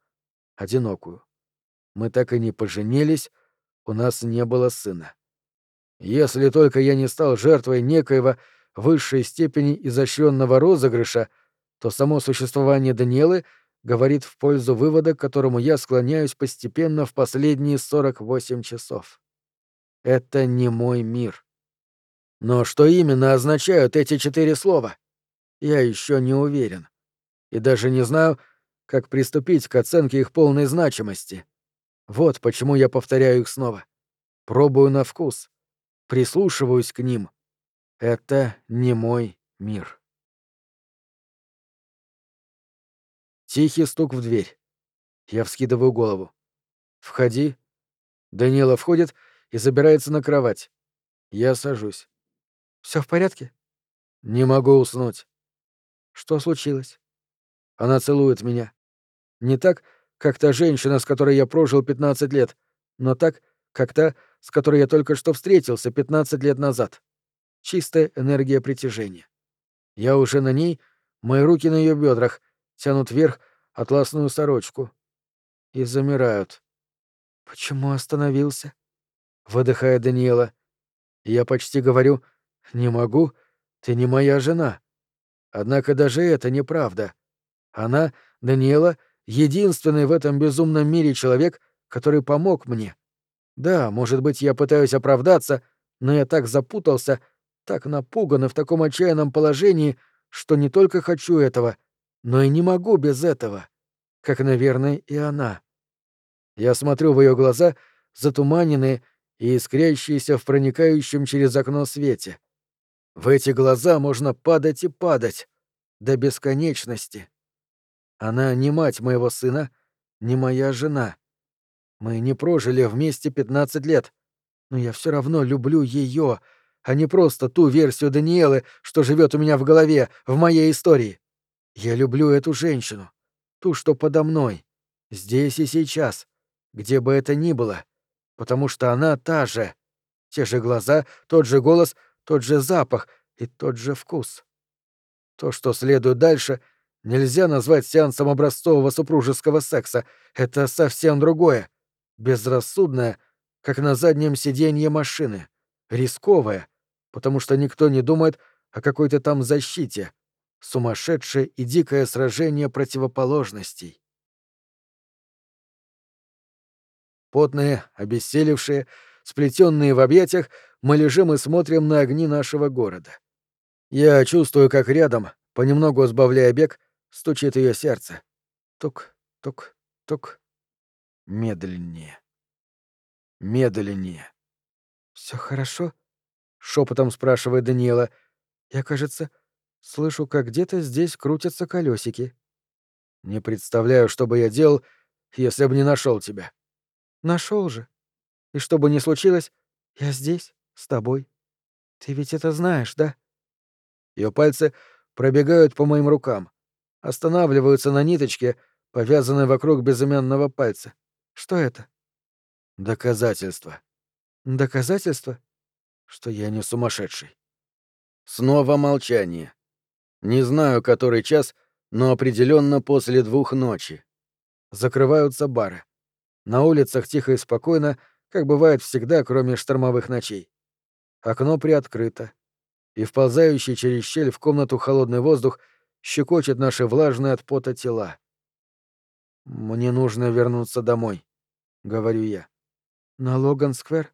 одинокую. Мы так и не поженились, у нас не было сына. Если только я не стал жертвой некоего высшей степени изощренного розыгрыша, то само существование Даниэлы говорит в пользу вывода, к которому я склоняюсь постепенно в последние 48 часов. Это не мой мир. Но что именно означают эти четыре слова? Я еще не уверен. И даже не знаю, как приступить к оценке их полной значимости. Вот почему я повторяю их снова. Пробую на вкус. Прислушиваюсь к ним. Это не мой мир. Тихий стук в дверь. Я вскидываю голову. «Входи». Данила входит и забирается на кровать. Я сажусь. Все в порядке?» «Не могу уснуть». «Что случилось?» Она целует меня. Не так, как та женщина, с которой я прожил 15 лет, но так, как та, с которой я только что встретился 15 лет назад. Чистая энергия притяжения. Я уже на ней, мои руки на ее бедрах, тянут вверх атласную сорочку. И замирают. «Почему остановился?» — выдыхает Даниэла. Я почти говорю «Не могу, ты не моя жена». Однако даже это неправда. Она, Даниэла, единственный в этом безумном мире человек, который помог мне. Да, может быть, я пытаюсь оправдаться, но я так запутался, так напуган и в таком отчаянном положении, что не только хочу этого, но и не могу без этого, как, наверное, и она. Я смотрю в ее глаза, затуманенные и искрящиеся в проникающем через окно свете. В эти глаза можно падать и падать. До бесконечности. Она не мать моего сына, не моя жена. Мы не прожили вместе 15 лет, но я все равно люблю ее, а не просто ту версию Даниэлы, что живет у меня в голове, в моей истории. Я люблю эту женщину, ту, что подо мной, здесь и сейчас, где бы это ни было, потому что она та же. Те же глаза, тот же голос — тот же запах и тот же вкус. То, что следует дальше, нельзя назвать сеансом образцового супружеского секса. Это совсем другое. Безрассудное, как на заднем сиденье машины. Рисковое, потому что никто не думает о какой-то там защите. Сумасшедшее и дикое сражение противоположностей. Потные, обессилевшие, сплетенные в объятиях, мы лежим и смотрим на огни нашего города. Я чувствую, как рядом, понемногу сбавляя бег, стучит ее сердце. Тук, тук, тук. Медленнее. Медленнее. Все хорошо? шепотом спрашивает Даниэла. Я, кажется, слышу, как где-то здесь крутятся колесики. Не представляю, что бы я делал, если бы не нашел тебя. Нашел же. И что бы ни случилось, я здесь с тобой. Ты ведь это знаешь, да? Ее пальцы пробегают по моим рукам, останавливаются на ниточке, повязанной вокруг безымянного пальца. Что это? Доказательство. Доказательство? Что я не сумасшедший. Снова молчание. Не знаю, который час, но определенно после двух ночи. Закрываются бары. На улицах тихо и спокойно, как бывает всегда, кроме штормовых ночей. Окно приоткрыто, и вползающий через щель в комнату холодный воздух щекочет наши влажные от пота тела. «Мне нужно вернуться домой», — говорю я. «На Логан-сквер?»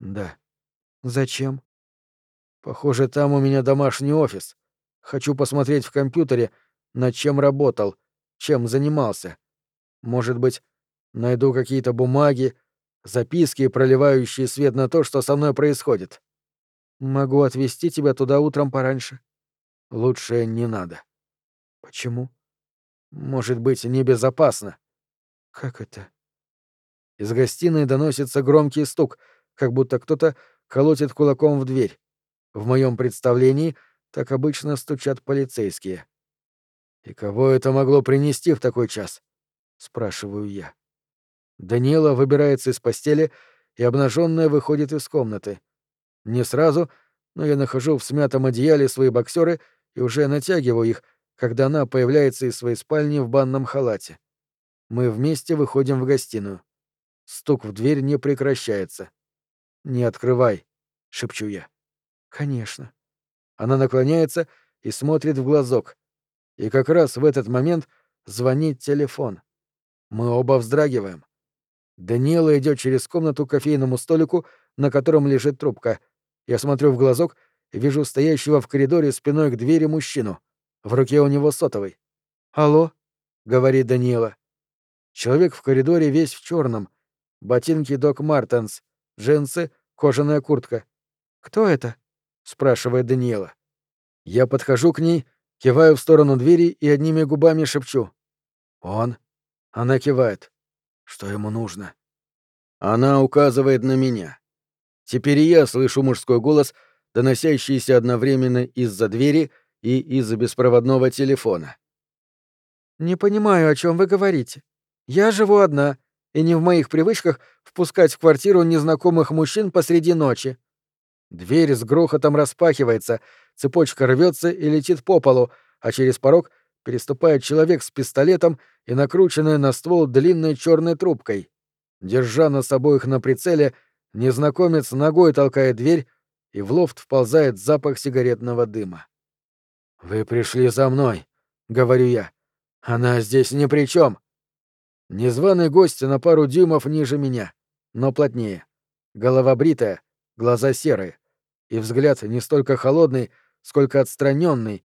Да. Зачем? Похоже, там у меня домашний офис. Хочу посмотреть в компьютере, над чем работал, чем занимался. Может быть, найду какие-то бумаги, записки, проливающие свет на то, что со мной происходит. Могу отвезти тебя туда утром пораньше. Лучше не надо. Почему? Может быть, небезопасно. Как это? Из гостиной доносится громкий стук, как будто кто-то колотит кулаком в дверь. В моем представлении так обычно стучат полицейские. «И кого это могло принести в такой час?» — спрашиваю я. Даниэла выбирается из постели и обнаженная выходит из комнаты. Не сразу, но я нахожу в смятом одеяле свои боксеры и уже натягиваю их, когда она появляется из своей спальни в банном халате. Мы вместе выходим в гостиную. Стук в дверь не прекращается. «Не открывай», — шепчу я. «Конечно». Она наклоняется и смотрит в глазок. И как раз в этот момент звонит телефон. Мы оба вздрагиваем. Даниэла идет через комнату к кофейному столику, на котором лежит трубка. Я смотрю в глазок и вижу стоящего в коридоре спиной к двери мужчину. В руке у него сотовый. «Алло?» — говорит Даниэла. Человек в коридоре весь в черном. Ботинки Док Мартенс, джинсы, кожаная куртка. «Кто это?» — спрашивает Даниэла. Я подхожу к ней, киваю в сторону двери и одними губами шепчу. «Он?» Она кивает. Что ему нужно? Она указывает на меня. Теперь я слышу мужской голос, доносящийся одновременно из-за двери и из-за беспроводного телефона. «Не понимаю, о чем вы говорите. Я живу одна, и не в моих привычках впускать в квартиру незнакомых мужчин посреди ночи». Дверь с грохотом распахивается, цепочка рвется и летит по полу, а через порог переступает человек с пистолетом и накрученной на ствол длинной черной трубкой. Держа нас обоих на прицеле, незнакомец ногой толкает дверь, и в лофт вползает запах сигаретного дыма. «Вы пришли за мной», — говорю я. «Она здесь ни при чем. Незваный гость на пару дюймов ниже меня, но плотнее. Голова бритая, глаза серые. И взгляд не столько холодный, сколько отстраненный,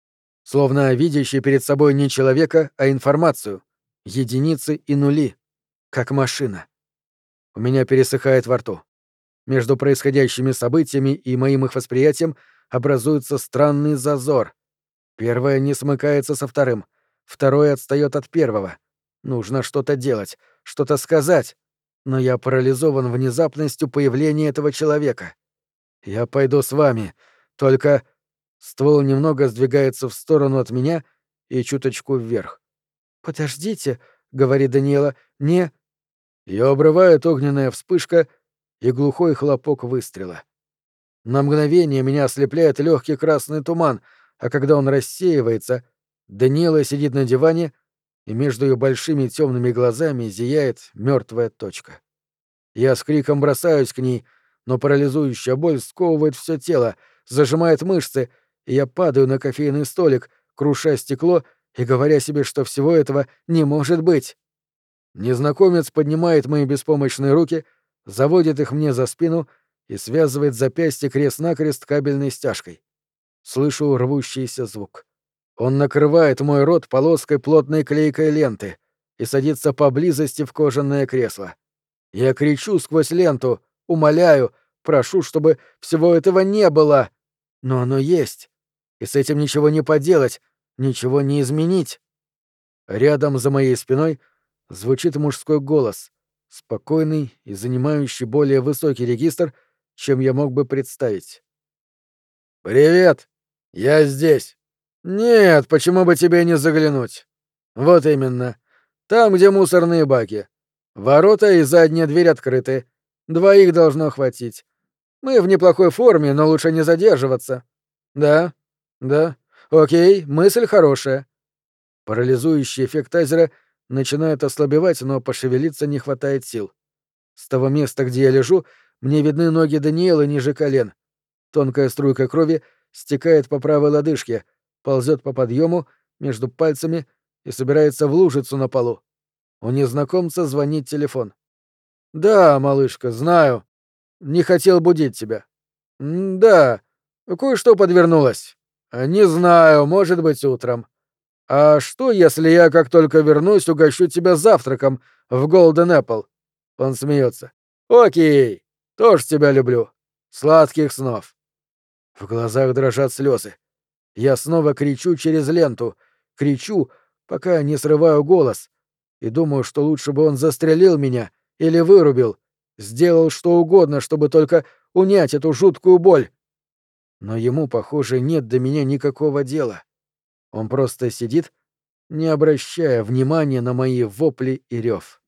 словно видящий перед собой не человека, а информацию, единицы и нули, как машина. У меня пересыхает во рту. Между происходящими событиями и моим их восприятием образуется странный зазор. Первое не смыкается со вторым, второе отстает от первого. Нужно что-то делать, что-то сказать, но я парализован внезапностью появления этого человека. Я пойду с вами, только Ствол немного сдвигается в сторону от меня и чуточку вверх. «Подождите», — говорит Даниэла, — «не...» Ее обрывает огненная вспышка и глухой хлопок выстрела. На мгновение меня ослепляет легкий красный туман, а когда он рассеивается, Даниэла сидит на диване, и между ее большими темными глазами зияет мертвая точка. Я с криком бросаюсь к ней, но парализующая боль сковывает все тело, зажимает мышцы — и я падаю на кофейный столик, круша стекло и говоря себе, что всего этого не может быть. Незнакомец поднимает мои беспомощные руки, заводит их мне за спину и связывает запястье крест-накрест кабельной стяжкой. Слышу рвущийся звук. Он накрывает мой рот полоской плотной клейкой ленты и садится поблизости в кожаное кресло. Я кричу сквозь ленту, умоляю, прошу, чтобы всего этого не было. Но оно есть и с этим ничего не поделать, ничего не изменить. Рядом за моей спиной звучит мужской голос, спокойный и занимающий более высокий регистр, чем я мог бы представить. «Привет! Я здесь!» «Нет, почему бы тебе не заглянуть?» «Вот именно. Там, где мусорные баки. Ворота и задняя дверь открыты. Двоих должно хватить. Мы в неплохой форме, но лучше не задерживаться. Да, да. Окей, мысль хорошая. Парализующий эффект тазера начинает ослабевать, но пошевелиться не хватает сил. С того места, где я лежу, мне видны ноги Даниэла ниже колен. Тонкая струйка крови стекает по правой лодыжке, ползет по подъему между пальцами и собирается в лужицу на полу. У незнакомца звонит телефон. «Да, малышка, знаю. Не хотел будить тебя. Да, кое-что подвернулось. Не знаю, может быть, утром. А что, если я, как только вернусь, угощу тебя завтраком в Golden Apple? Он смеется. Окей, тоже тебя люблю. Сладких снов. В глазах дрожат слезы. Я снова кричу через ленту. Кричу, пока не срываю голос. И думаю, что лучше бы он застрелил меня или вырубил. Сделал что угодно, чтобы только унять эту жуткую боль. Но ему, похоже, нет до меня никакого дела. Он просто сидит, не обращая внимания на мои вопли и рев.